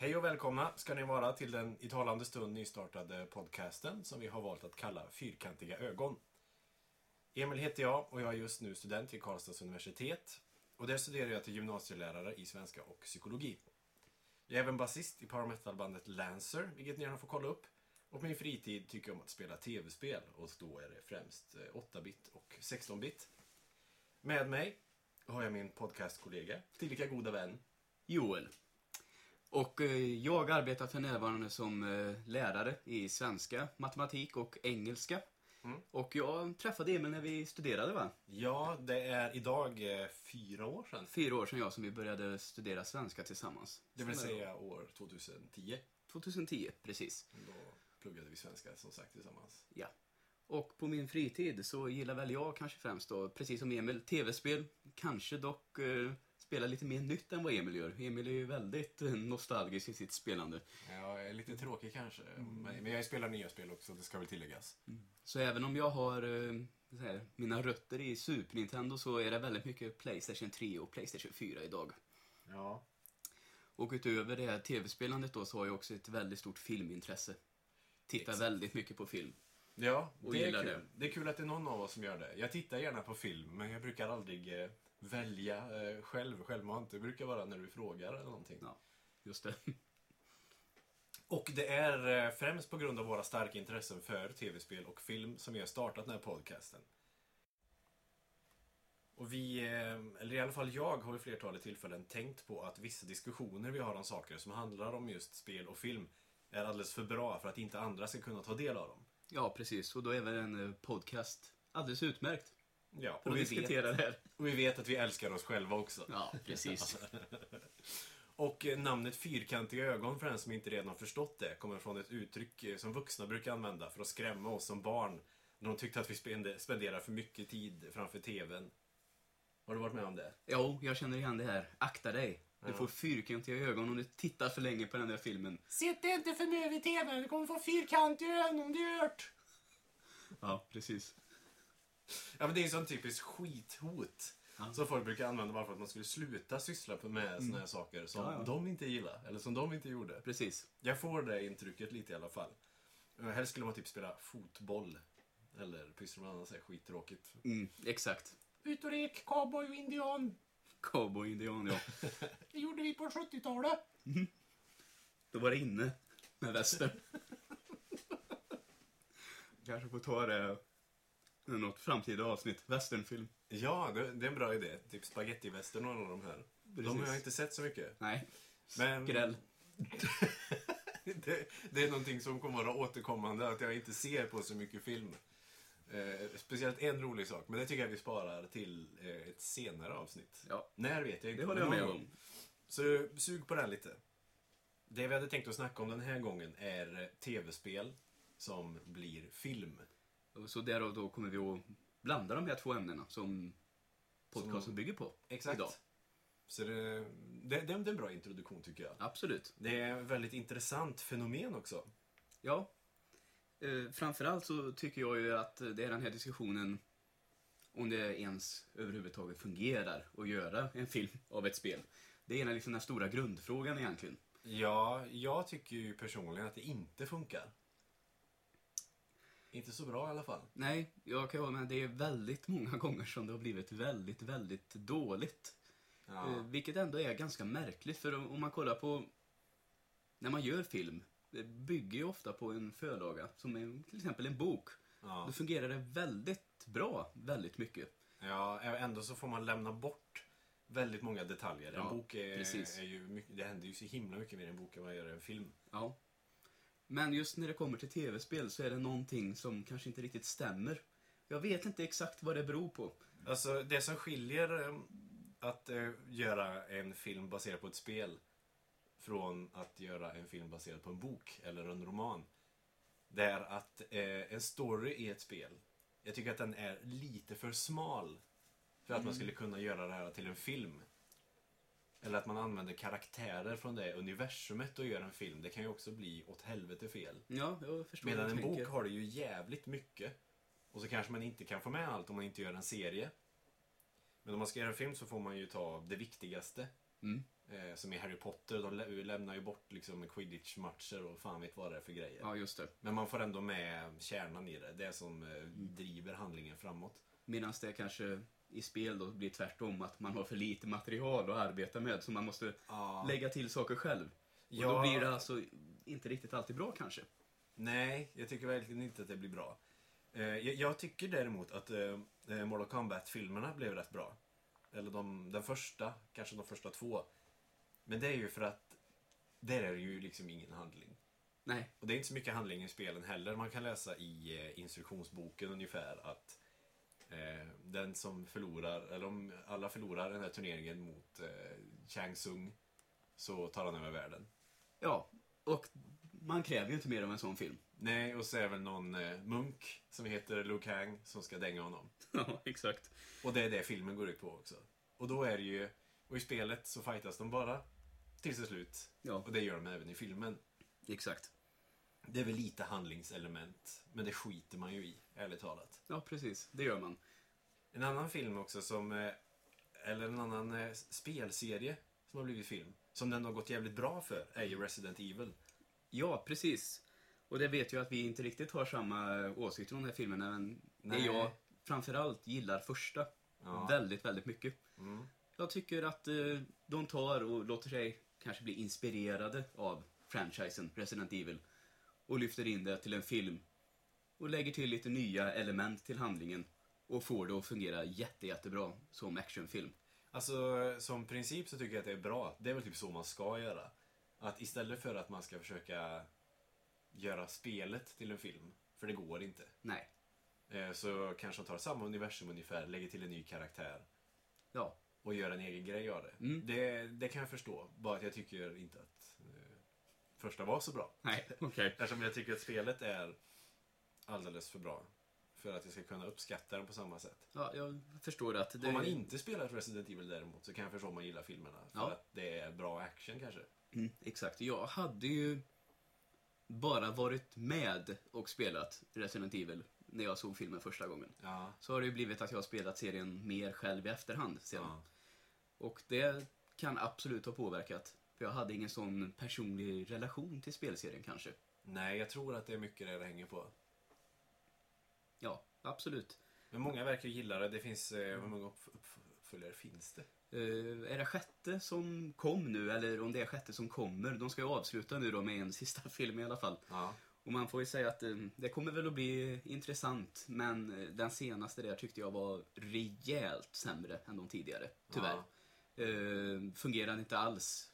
Hej och välkomna ska ni vara till den i talande stund nystartade podcasten som vi har valt att kalla Fyrkantiga ögon. Emil heter jag och jag är just nu student vid Karlstads universitet. Och där studerar jag till gymnasielärare i svenska och psykologi. Jag är även basist i power metal-bandet Lancer, vilket ni gärna får kolla upp. Och på min fritid tycker jag om att spela tv-spel och då är det främst eh, 8-bit och 16-bit. Med mig har jag min podcastkollega, tillika goda vän, Joel. Och eh, jag arbetar för närvarande som eh, lärare i svenska, matematik och engelska. Mm. Och jag träffade Emil när vi studerade va? Ja, det är idag eh, fyra år sedan. Fyra år sedan jag som vi började studera svenska tillsammans. Det vill säga år 2010. det? 2010, precis. Då pluggade vi svenska som sagt tillsammans. Ja. Och på min fritid så gillar väl jag kanske främst då, precis som Emil, tv-spel. Kanske dock eh, spela lite mer nytt än vad Emil gör. Emil är ju väldigt eh, nostalgisk i sitt spelande. Ja, jag är lite tråkig kanske. Men men jag spelar nya spel också, det ska väl tilläggas. Så även om jag har eh, här, mina rötter i Super Nintendo så är det väldigt mycket Playstation 3 och Playstation 4 idag. Ja. Och utöver det här tv-spelandet då så har jag också ett väldigt stort filmintresse. Tittar Exakt. väldigt mycket på film. Ja, det är kul. det. Det är kul att det är någon av oss som gör det. Jag tittar gärna på film, men jag brukar aldrig eh, välja eh, själv, självmant. Det brukar vara när du frågar eller någonting. Ja, just det. Och det är eh, främst på grund av våra starka intressen för tv-spel och film som vi har startat den här podcasten. Och vi, eh, eller i alla fall jag, har vid flertalet tillfällen tänkt på att vissa diskussioner vi har om saker som handlar om just spel och film är alldeles för bra för att inte andra ska kunna ta del av dem. Ja, precis. Och då är väl en eh, podcast alldeles utmärkt Ja, och att vi, det här. och vi vet att vi älskar oss själva också. Ja, precis. Och eh, namnet fyrkantiga ögon, för den som inte redan har förstått det, kommer från ett uttryck eh, som vuxna brukar använda för att skrämma oss som barn. När de tyckte att vi spende- spenderar för mycket tid framför TVn. Har du varit med om det? Jo, jag känner igen det här. Akta dig. Du får fyrkantiga ögon om du tittar för länge på den där filmen. Sitt inte för mycket vid TVn, du kommer få fyrkantiga ögon om du gör det. Ja, precis. Ja, men det är ju sån typiskt skithot. Ja. Som folk brukar använda bara för att man skulle sluta syssla med såna här saker som Ja, ja. de inte gillar, eller som de inte gjorde. Precis. Jag får det intrycket lite i alla fall. Eh, Helst skulle man typ spela fotboll. Eller pyssla med annat skittråkigt. Mm, exakt. Ut och lek, cowboy och indian. Cowboy-indian, ja. Det gjorde vi på 70-talet. Då var det inne med väster. Kanske får ta det något framtida avsnitt. Westernfilm. Ja, det, det är en bra idé. Typ spagettivästern och alla de här. De har jag inte sett så mycket. Nej. Men- Skräll. Det, det är någonting som kommer vara återkommande, att jag inte ser på så mycket film. Eh, speciellt en rolig sak, men det tycker jag vi sparar till eh, ett senare avsnitt. Ja. När vet jag inte. Det håller jag med om. gång. Så sug på den lite. Det vi hade tänkt att snacka om den här gången är eh, tv-spel som blir film. Så därav då kommer vi att blanda de här två ämnena som podcasten Som- bygger på. Exakt. Idag. Så det, det, det är en bra introduktion tycker jag. Absolut. Det är ett väldigt intressant fenomen också. Ja. Eh, framförallt så tycker jag ju att det är den här diskussionen om det ens överhuvudtaget fungerar att göra en film av ett spel. Det är liksom den stora grundfrågan egentligen. Ja, jag tycker ju personligen att det inte funkar. Inte så bra i alla fall. Nej, jag kan hålla med. Det är väldigt många gånger som det har blivit väldigt, väldigt dåligt. Ja. Eh, vilket ändå är ganska märkligt, för om om man kollar på när man gör film, det bygger ju ofta på en förlaga, som är till exempel en bok. Ja. Då fungerar det väldigt bra, väldigt mycket. ja, ändå så får man lämna bort väldigt många detaljer. En Ja, bok är, precis. är ju mycket, det händer ju så himla mycket mer i en bok än vad gör i en film. Ja. Men just när det kommer till tv-spel så är det någonting som kanske inte riktigt stämmer. Jag vet inte exakt vad det beror på. Alltså, det som skiljer eh, att eh, göra en film baserad på ett spel från att göra en film baserad på en bok eller en roman. Det är att eh, en story i ett spel, jag tycker att den är lite för smal för att man skulle kunna göra det här till en film. Eller att man använder karaktärer från det universumet och gör en film. Det kan ju också bli åt helvete fel. Ja, jag förstår Medan en du bok tänker. har det ju jävligt mycket. Och så kanske man inte kan få med allt om man inte gör en serie. Men om man ska göra en film så får man ju ta det viktigaste. Mm. Eh, som i Harry Potter, de lä- lämnar ju bort liksom quidditch-matcher och fan vet vad det är för grejer. Ja, just det. Men man får ändå med kärnan i det. Det som eh, driver handlingen framåt. Medan det kanske i spel då blir tvärtom, att man har för lite material att arbeta med, så man måste Ja. lägga till saker själv. Och Ja. då blir det alltså inte riktigt alltid bra kanske. Nej, jag tycker verkligen inte att det blir bra. Eh, jag, tycker däremot att eh, eh, Mortal Kombat-filmerna blev rätt bra. Eller de, den första, kanske de första två. Men det är ju för att där är det ju liksom ingen handling. Nej, Och det är inte så mycket handling i spelen heller. Man kan läsa i instruktionsboken ungefär att den som förlorar, eller om alla förlorar den här turneringen mot eh, Chang Sung så tar han över världen. ja. Och man kräver ju inte mer av en sån film. Nej, och så är det väl någon eh, munk som heter Liu Kang som ska dänga honom. Ja, exakt. Och det är det filmen går ut på också. Och då är det ju, och i spelet så fightas de bara tills det slut. Ja, Och det gör de även i filmen. exakt. Det är väl lite handlingselement, men det skiter man ju i, ärligt talat. Ja, precis. Det gör man. En annan film också som, eh, eller en annan eh, spelserie som har blivit film, som den har gått jävligt bra för, är ju Resident Evil. Ja, precis. Och det vet jag att vi inte riktigt har samma åsikter om den här filmen, men det Nej. jag framförallt gillar första Ja. väldigt, väldigt mycket. Mm. Jag tycker att eh, de tar och låter sig kanske bli inspirerade av franchisen Resident Evil och lyfter in det till en film och lägger till lite nya element till handlingen och får det att fungera jätte, jättebra som actionfilm. Alltså, som princip så tycker jag att det är bra. Det är väl typ så man ska göra. Att istället för att man ska försöka göra spelet till en film, för det går inte. Nej, eh, Så kanske de tar samma universum ungefär, lägger till en ny karaktär ja, och gör en egen grej av det. Mm. Det, det kan jag förstå. Bara att jag tycker inte att första var så bra. nej, okej. Eftersom jag tycker att spelet är alldeles för bra. För att jag ska kunna uppskatta den på samma sätt. Ja, jag förstår att det... Om man inte spelat Resident Evil däremot så kan jag förstå om man gillar filmerna. För Ja. att det är bra action kanske. Mm, exakt. Jag hade ju bara varit med och spelat Resident Evil när jag såg filmen första gången. Ja. Så har det ju blivit att jag har spelat serien mer själv i efterhand sedan. ja. Och det kan absolut ha påverkat. För jag hade ingen sån personlig relation till spelserien kanske. Nej, jag tror att det är mycket det det hänger på. Ja, absolut. Men många verkar gilla det. Det finns, eh, hur många upp- uppföljare finns det? Eh, är det sjätte som kom nu, eller om det är sjätte som kommer? De ska ju avsluta nu då med en sista film i alla fall. Ja. Och man får ju säga att eh, det kommer väl att bli intressant, men eh, den senaste där tyckte jag var rejält sämre än de tidigare, tyvärr. Eh, fungerade inte alls.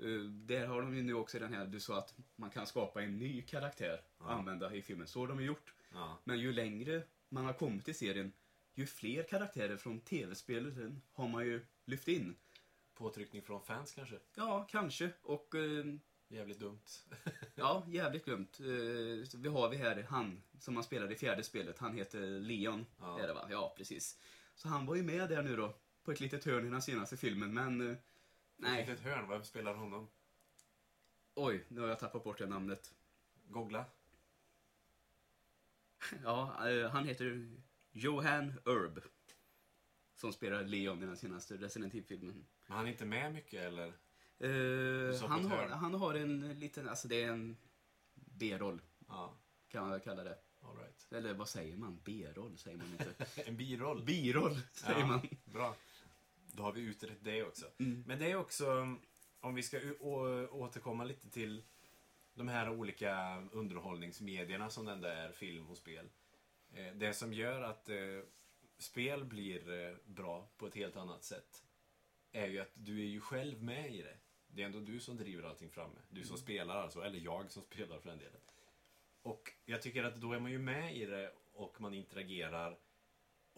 Eh, där har de ju nu också den här, du sa att man kan skapa en ny karaktär och Ja. använda i filmen. Så har de ju gjort. Ja. Men ju längre man har kommit i serien, ju fler karaktärer från tv-spelen har man ju lyft in. Påtryckning från fans kanske? Ja, kanske. Och eh, Jävligt dumt. ja, jävligt glömt. Eh, vi har vi här han som man spelar i fjärde spelet. Han heter Leon. Ja. Är det va? Ja, precis. Så han var ju med där nu då. På ett litet hörn i den senaste filmen, men... Eh, nej. Ett hörn, vem spelar honom? Oj, nu har jag tappat bort det namnet. Googla. Ja, eh, han heter Johan Erb. Som spelar Leon i den senaste Resident Evil-filmen. Men han är inte med mycket eller? Eh, han, har, han har en liten, alltså det är en B-roll Ja, kan man väl kalla det. all right. Eller vad säger man? B-roll säger man inte. En biroll. Biroll säger Ja, man. Bra. Då har vi utrett det också. Mm. Men det är också, om vi ska återkomma lite till de här olika underhållningsmedierna som den där film och spel. Eh, Det som gör att eh, spel blir eh, bra på ett helt annat sätt är ju att du är ju själv med i det. Det är ändå du som driver allting framme. Du som spelar alltså, eller jag som spelar för den delen. Och jag tycker att då är man ju med i det och man interagerar.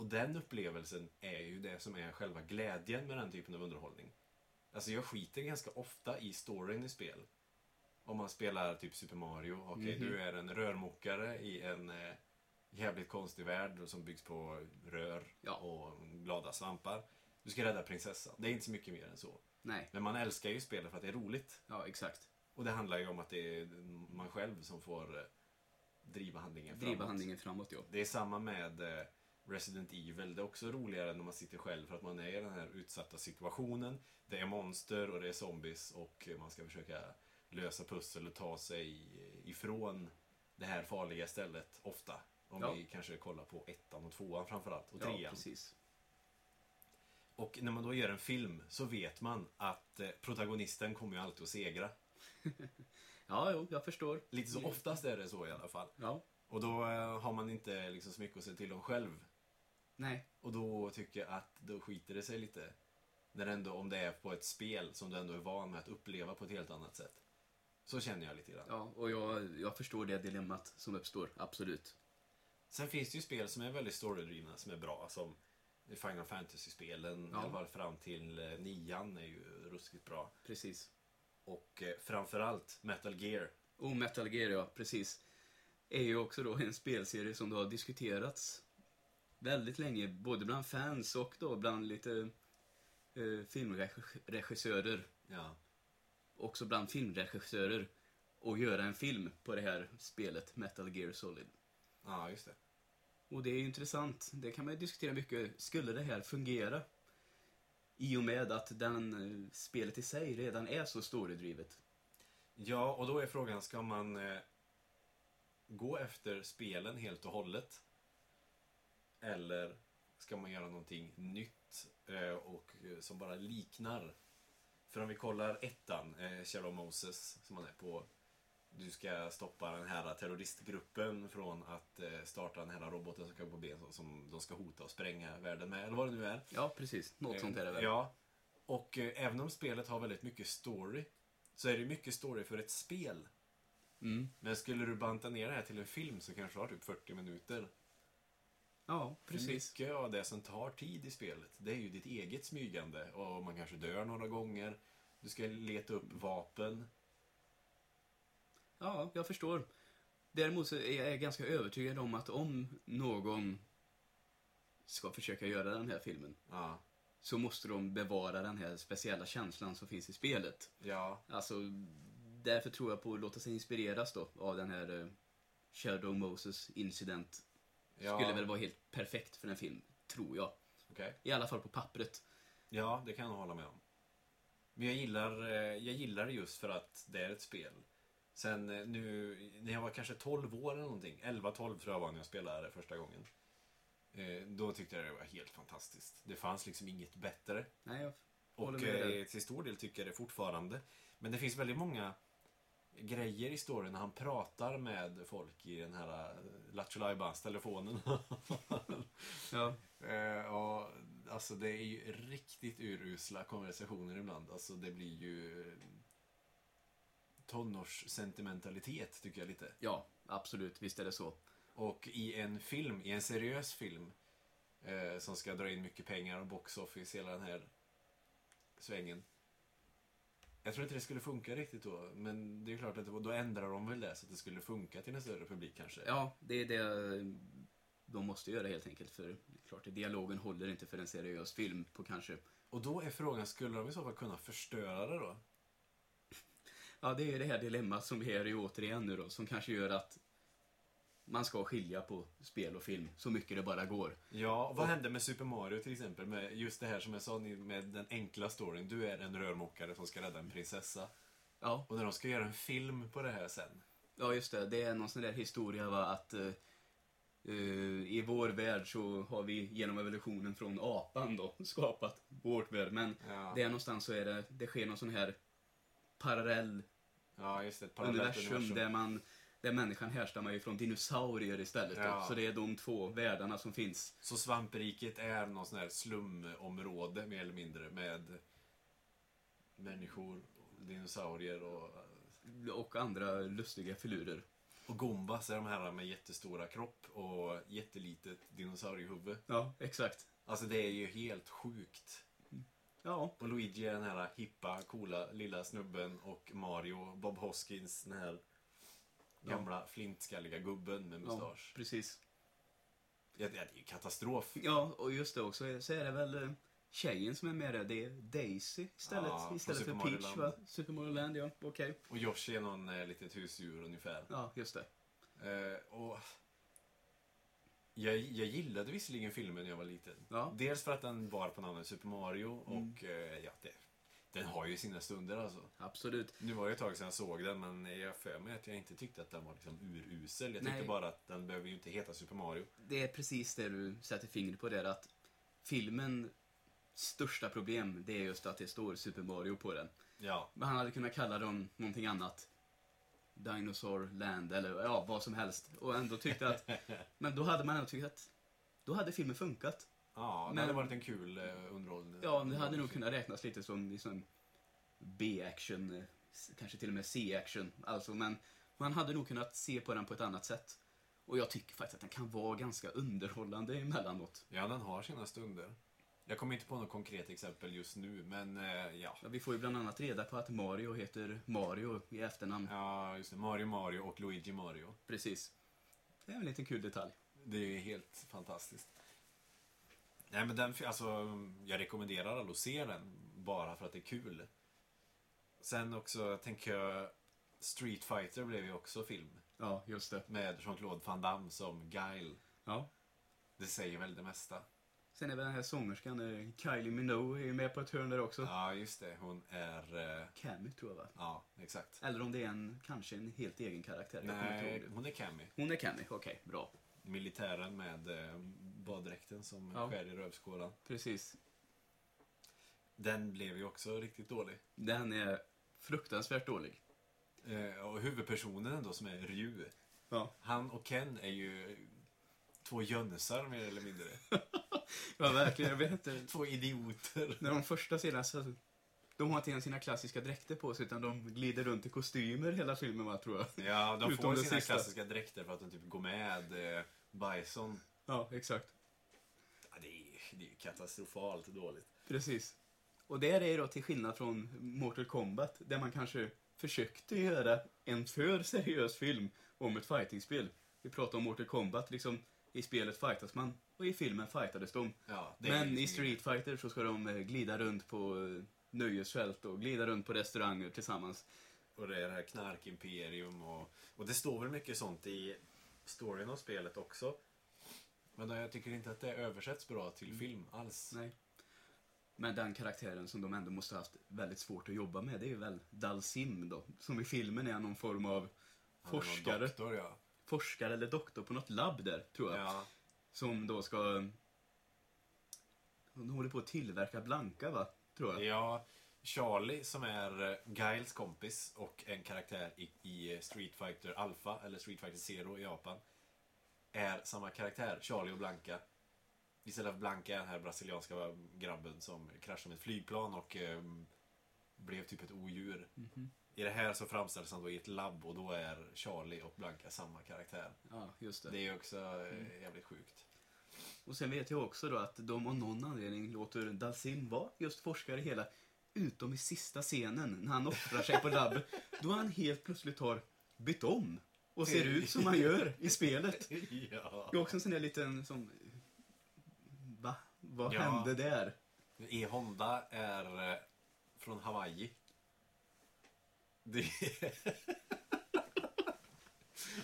Och den upplevelsen är ju det som är själva glädjen med den typen av underhållning. Alltså jag skiter ganska ofta i storyn i spel. Om man spelar typ Super Mario. Okej, Mhm. du är en rörmokare i en eh, jävligt konstig värld som byggs på rör Ja. och glada svampar. Du ska rädda prinsessan. Det är inte så mycket mer än så. Nej, Men man älskar ju spelet för att det är roligt. ja exakt. Och det handlar ju om att det är man själv som får eh, driva handlingen Driva framåt. handlingen framåt, ja. Det är samma med eh, Resident Evil. Det är också roligare när man sitter själv för att man är i den här utsatta situationen. Det är monster och det är zombies och man ska försöka lösa pussel och ta sig ifrån det här farliga stället ofta. Om Ja. vi kanske kollar på ettan och tvåan framförallt och Ja, trean. precis. och när man då gör en film så vet man att eh, protagonisten kommer ju alltid att segra. Ja, jo, jag förstår. Lite så oftast är det så i alla fall. Ja. Och då eh, har man inte liksom så mycket att säga till om själv. Nej. Och då tycker jag att då skiter det sig lite. När ändå, om det är på ett spel som du ändå är van med att uppleva på ett helt annat sätt. Så känner jag lite grann. Ja, och jag, jag förstår det dilemmat som uppstår. Absolut. Sen finns det ju spel som är väldigt storydrivna, som är bra. Som Final Fantasy-spelen, Ja. i alla fall fram till eh, nian är ju ruskigt bra. Precis. Och eh, framförallt Metal Gear. Och Metal Gear, ja, precis. Är ju också då en spelserie som då har diskuterats väldigt länge, både bland fans och då bland lite eh, filmregissörer, Ja. också bland filmregissörer, och göra en film på det här spelet, Metal Gear Solid. Ja, just det. Och det är ju intressant. Det kan man ju diskutera mycket. Skulle det här fungera? I och med att den, eh, spelet i sig redan är så storydrivet. Ja, och då är frågan, ska man eh, gå efter spelen helt och hållet? Eller ska man göra någonting nytt eh, och eh, som bara liknar? För om vi kollar ettan, eh, Shadow Moses, som man är på. Du ska stoppa den här terroristgruppen från att eh, starta den här roboten som kan på ben som- de ska hota och spränga världen med, eller vad det nu är. Ja, precis. Något sånt är det väl. Ja. Och eh, även om spelet har väldigt mycket story, så är det mycket story för ett spel. Mm. Men skulle du banta ner det här till en film så kanske du har typ 40 minuter. Ja, För precis. Mycket av det som tar tid i spelet, det är ju ditt eget smygande. Och man kanske dör några gånger. Du ska leta upp vapen. Ja, jag förstår. Däremot så är jag ganska övertygad om att om någon ska försöka göra den här filmen Ja. så måste de bevara den här speciella känslan som finns i spelet. Ja. Alltså, därför tror jag på att låta sig inspireras då av den här eh, Shadow Moses incident. Ja. Skulle väl vara helt perfekt för en film, tror jag. Okej. I alla fall på pappret. Ja, det kan jag hålla med om. Men jag gillar, eh, jag gillar just för att det är ett spel. Sen eh, nu, när jag var kanske 12 år eller någonting, 11-12 tror jag var när jag spelade det första gången. Eh, Då tyckte jag det var helt fantastiskt. Det fanns liksom inget bättre. Nej, jag håller Och med dig. eh, till stor del tycker jag det fortfarande. Men det finns väldigt många grejer i storyn när han pratar med folk i den här uh, Lattjo telefonen Ja, Eh, och, alltså det är ju riktigt urusla konversationer ibland. Alltså det blir ju tonårssentimentalitet tycker jag lite. ja, absolut. Visst är det så. Och i en film, i en seriös film eh, som ska dra in mycket pengar och box office, hela den här svängen. Jag tror inte det skulle funka riktigt då, men det är klart att då ändrar de väl det så att det skulle funka till en större publik kanske. Ja, det är det de måste göra helt enkelt. För det är klart, dialogen håller inte för en seriös film på kanske... Och då är frågan, skulle de i så fall kunna förstöra det då? Ja, det är det här dilemmat som vi är i återigen nu då, som kanske gör att man ska skilja på spel och film så mycket det bara går. Ja, vad hände med Super Mario till exempel? Med just det här som jag sa med den enkla storyn. Du är en rörmokare som ska rädda en prinsessa. Ja, Och när de ska göra en film på det här sen. ja just det. Det är någon sån där historia va, att eh, i vår värld så har vi genom evolutionen från apan då skapat vårt värld. Men Ja, där någonstans så är det, det sker någon sån här parallell ja just det. Ett parallellt universum, universum. där man där människan härstammar ju från dinosaurier istället. Ja. Då. Så det är de två världarna som finns. Så svampriket är någon sån här slumområde mer eller mindre med människor, dinosaurier och, Och andra lustiga filurer. och Gombas är de här med jättestora kropp och jättelitet dinosauriehuvud. Ja, exakt. Alltså det är ju helt sjukt. Ja, Och Luigi är den här hippa, coola lilla snubben och Mario, Bob Hoskins, den här gamla flintskalliga gubben med ja mustasch. precis. Ja, det är ju katastrof. Ja, och just det också så är det väl eh, tjejen som är med där. Det är Daisy istället. Ja, istället för Peach va? Super Mario Land, ja. Okej. Och Yoshi är någon eh, litet husdjur ungefär. Ja, just det. Eh, och Jag, jag gillade visserligen filmen när jag var liten. Ja. Dels för att den var på namnet Super Mario Mm. och eh, ja, det, den har ju sina stunder alltså. Absolut. Nu var det ett tag sedan jag såg den, men jag för mig att jag inte tyckte att den var liksom urusel. Jag tyckte Nej. bara att den behöver ju inte heta Super Mario. Det är precis det du sätter fingret på där, att filmen största problem, det är just att det står Super Mario på den. Ja, Men han hade kunnat kalla dem någonting annat. Dinosaur Land eller ja, vad som helst. Och ändå tyckte att, men då hade man ändå tyckt att, då hade filmen funkat. Ja det Men- hade varit en kul eh, underhållning. Ja, det hade nog kunnat räknas lite som liksom B-action, eh, kanske till och med C-action. Alltså, men man hade nog kunnat se på den på ett annat sätt. Och jag tycker faktiskt att den kan vara ganska underhållande emellanåt. Ja, den har sina stunder. Jag kommer inte på något konkret exempel just nu, men eh, ja. Ja, vi får ju bland annat reda på att Mario heter Mario i efternamn. Ja, just det. Mario Mario och Luigi Mario. Precis. Det är en liten kul detalj. Det är helt fantastiskt. Nej, men den, alltså, jag rekommenderar alla att se den, bara för att det är kul. Sen också tänker jag, Street Fighter blev ju också film. Ja, just det. Med Jean-Claude Van Damme som Guile. Ja. Det säger väl det mesta. Sen är väl den här sångerskan, eh, Kylie Minogue, är ju med på ett hörn där också. Ja, just det. Hon är... eh, Cammy tror jag va? Ja, exakt. Eller om det är en, kanske en helt egen karaktär. Nej, hon är Cammy. Hon är Cammy, okej, bra. Militären med eh, baddräkten som Ja. skär i rövskålan. Precis. Den blev ju också riktigt dålig. Den är fruktansvärt dålig. Eh, och huvudpersonen då som är Ryu. Ja. Han och Ken är ju två jönsar mer eller mindre. Ja, verkligen. Jag vet inte. Två idioter. När de första scenerna så... De har inte ens sina klassiska dräkter på sig utan de glider runt i kostymer hela filmen va, tror jag. Ja, de får sina sista. klassiska dräkter för att de typ går med eh, Bison. Ja, exakt. Ja, det är det är ju katastrofalt dåligt. Precis. Och där är då till skillnad från Mortal Kombat där man kanske försökte göra en för seriös film om ett fightingspel. Vi pratar om Mortal Kombat, liksom i spelet fightas man och i filmen fightades de. Ja, Men i liksom Street Fighter så ska de eh, glida runt på eh, nöjesfält och glida runt på restauranger tillsammans. Och det är det här knarkimperium och, och det står väl mycket sånt i storyn av spelet också. Men jag tycker inte att det översätts bra till film alls. Nej. Men den karaktären som de ändå måste ha haft väldigt svårt att jobba med, det är ju väl Dalsim då. Som i filmen är någon form av forskare. Doktor, ja. forskare eller doktor på något labb där, tror jag. ja. Som då ska... Hon håller på att tillverka blanka, va? Tror jag. Ja, Charlie som är eh, Giles kompis och en karaktär i, i Street Fighter Alpha, eller Street Fighter Zero i Japan, är samma karaktär, Charlie och Blanca. Istället för Blanca är den här brasilianska grabben som kraschade med ett flygplan och eh, blev typ ett odjur. Mhm. I det här så framställs han då i ett labb och då är Charlie och Blanca samma karaktär. Ja, just det. Det är också eh, jävligt sjukt. Och sen vet jag också då att de av någon anledning låter Dalsim vara just forskare hela. Utom i sista scenen när han offrar sig på labb. Då han helt plötsligt har bytt om. Och ser ut som han gör i spelet. ja. Det är också en sån där liten som... Va? Vad Ja. hände där? E-Honda är eh, från Hawaii. Det...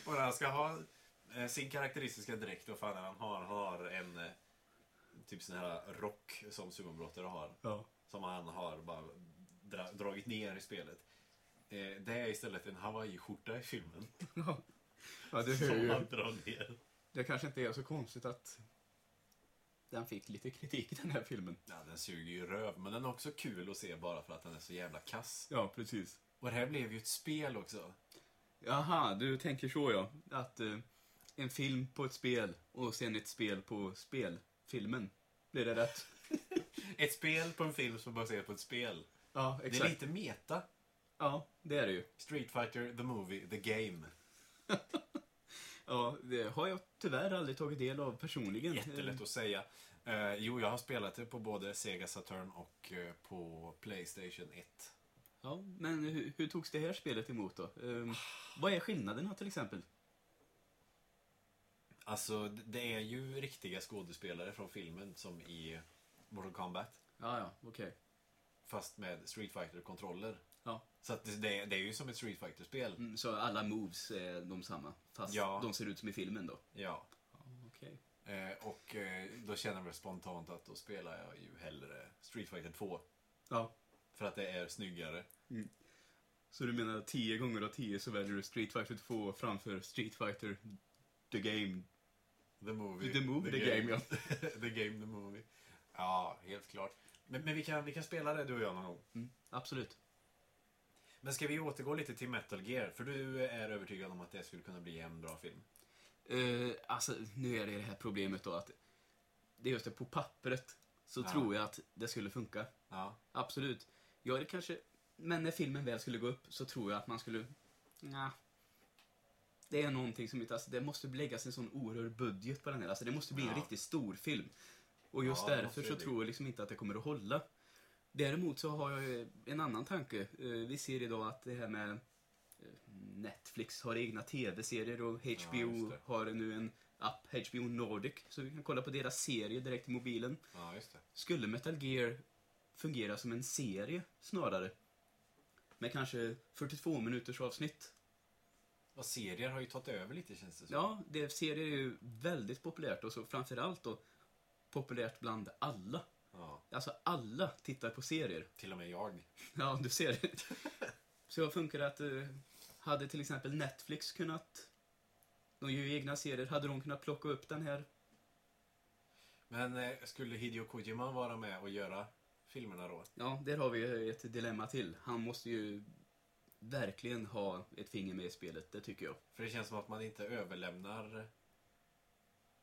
och han ska ha eh, sin karaktäristiska dräkt. Vad fan är han har? Han har en eh, typ sån här rock som sumobrottare har. Ja. Som han har bara dra, dragit ner i spelet. Eh, det är istället en Hawaii-skjorta i filmen. Ja, du hör Som han drar ner. Det kanske inte är så konstigt att den fick lite kritik den här filmen. Ja, den suger ju röv. Men den är också kul att se bara för att den är så jävla kass. Ja, precis. Och det här blev ju ett spel också. Jaha, du tänker så ja. Att eh, en film på ett spel och sen ett spel på spelfilmen. Blir det rätt? Ett spel på en film som är baserad på ett spel. Ja, Det är lite meta. Ja, det är det ju. Street Fighter, the movie, the game. Ja, det har jag tyvärr aldrig tagit del av personligen. Jättelätt att säga. Eh, jo, jag har spelat det på både Sega Saturn och eh, på Playstation 1. Ja, men hur, hur togs det här spelet emot då? Ehm, vad är skillnaderna till exempel? Alltså, det är ju riktiga skådespelare från filmen som i Mortal Kombat. Ja, ja, okej. Fast med Street Fighter-kontroller. Ja. Så att det, det, är ju som ett Street Fighter-spel. Mm, så alla moves är de samma, fast Ja. de ser ut som i filmen då? Ja. Ja, okej. Eh, och eh, då känner jag väl spontant att då spelar jag ju hellre Street Fighter 2. Ja. För att det är snyggare. Så du menar 10 gånger av 10 så väljer du Street Fighter 2 framför Street Fighter The Game? The movie. The movie, the game, ja. the game, the movie. Ja, helt klart. Men, men vi, kan, vi kan spela det du och jag någon gång. Mm, absolut. Men ska vi återgå lite till Metal Gear? För du är övertygad om att det skulle kunna bli en bra film. Uh, alltså, nu är det det här problemet då att det är just det, på pappret så Ja. tror jag att det skulle funka. Ja. Absolut. Jag är kanske, men när filmen väl skulle gå upp så tror jag att man skulle, nja. Det är någonting som inte, alltså det måste läggas en sån oerhörd budget på den här. Alltså det måste bli en Ja. riktigt stor film. Och just Ja, det därför det så bli. tror jag liksom inte att det kommer att hålla. Däremot så har jag en annan tanke. Eh, Vi ser idag att det här med eh, Netflix har egna tv-serier och Ja, HBO det. har nu en app, HBO Nordic, så vi kan kolla på deras serier direkt i mobilen. ja, just det. Skulle Metal Gear fungera som en serie snarare? Med kanske 42 minuters avsnitt. Och serier har ju tagit över lite känns det som. Ja, det, serier är ju väldigt populärt och så framförallt då populärt bland alla. Ja, Alltså alla tittar på serier. till och med jag. Ja, du ser. så jag funkar att eh, hade till exempel Netflix kunnat de gör ju egna serier. Hade de kunnat plocka upp den här? Men eh, skulle Hideo Kojima vara med och göra filmerna då? Ja, där har vi ju ett dilemma till. Han måste ju verkligen ha ett finger med i spelet, det tycker jag. För det känns som att man inte överlämnar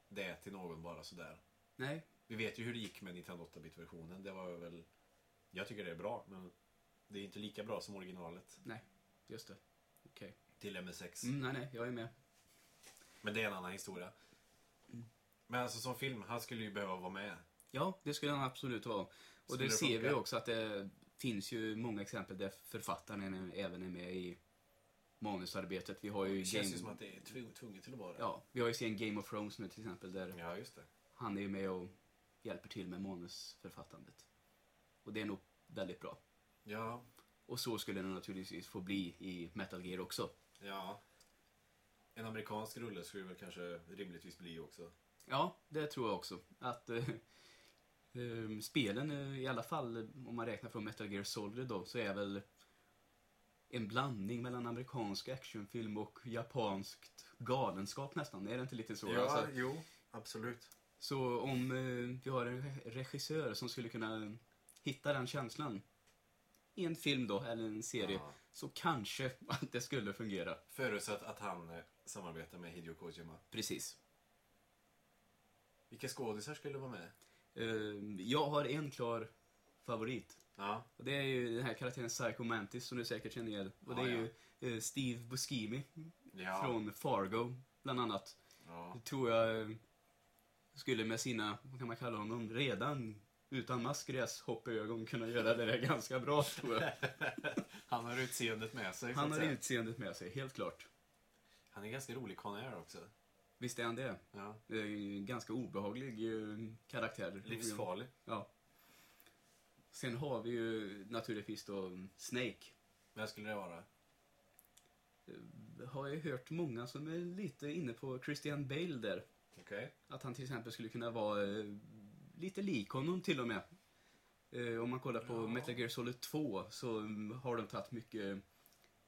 det till någon bara sådär. Nej, Vi vet ju hur det gick med Nintendo 8-bit-versionen. Det var väl... Jag tycker det är bra, men det är inte lika bra som originalet just det. Okej. till MS6. Mm, nej, nej, jag är med. Men det är en annan historia. Mm. Men alltså som film, han skulle ju behöva vara med. Ja, det skulle han absolut vara. Och det det ser vi också att det finns ju många exempel där författaren även är med i manusarbetet. Vi har ju Det känns ju Game... som att det är tv- tvunget till att vara. Ja, vi har ju sett Game of Thrones nu till exempel där ja, just det. Han är ju med och hjälper till med manusförfattandet. Och det är nog väldigt bra. Ja, Och så skulle det naturligtvis få bli i Metal Gear också. ja. En amerikansk rulle skulle det väl kanske rimligtvis bli också. Ja, det tror jag också. Att eh, eh, spelen, eh, i alla fall om man räknar från Metal Gear Solid då, så är väl en blandning mellan amerikansk actionfilm och japanskt galenskap nästan. Är det inte lite så? Alltså, jo, absolut. Så om eh, vi har en re- regissör som skulle kunna hitta den känslan i en film då, eller en serie, Ja. så kanske att det skulle fungera. Förutsatt att han eh, samarbetar med Hideo Kojima. Precis. Vilka skådisar skulle vara med? Eh, jag har en klar favorit. Ja, Och det är ju den här karaktären Psycho Mantis som du säkert känner igen. Och det Ja, är ju eh, Steve Buscemi från Fargo, bland annat. ja. Det tror jag eh, skulle med sina, vad kan man kalla honom, redan utan maskgräshoppögon kunna göra det där ganska bra, tror jag. Han har utseendet med sig. Han har säga. utseendet med sig, helt klart. Han är ganska rolig Con Air också. Visst är han det? Ja. Ganska obehaglig eh, karaktär. Livsfarlig. Ja. Sen har vi ju naturligtvis då Snake. Vem skulle det vara? Eh, Har jag hört många som är lite inne på Christian Bale där. Okej. Att han till exempel skulle kunna vara eh, lite lik honom till och med. Eh, om man kollar på Ja. Metal Gear Solid 2 så mm, har de tagit mycket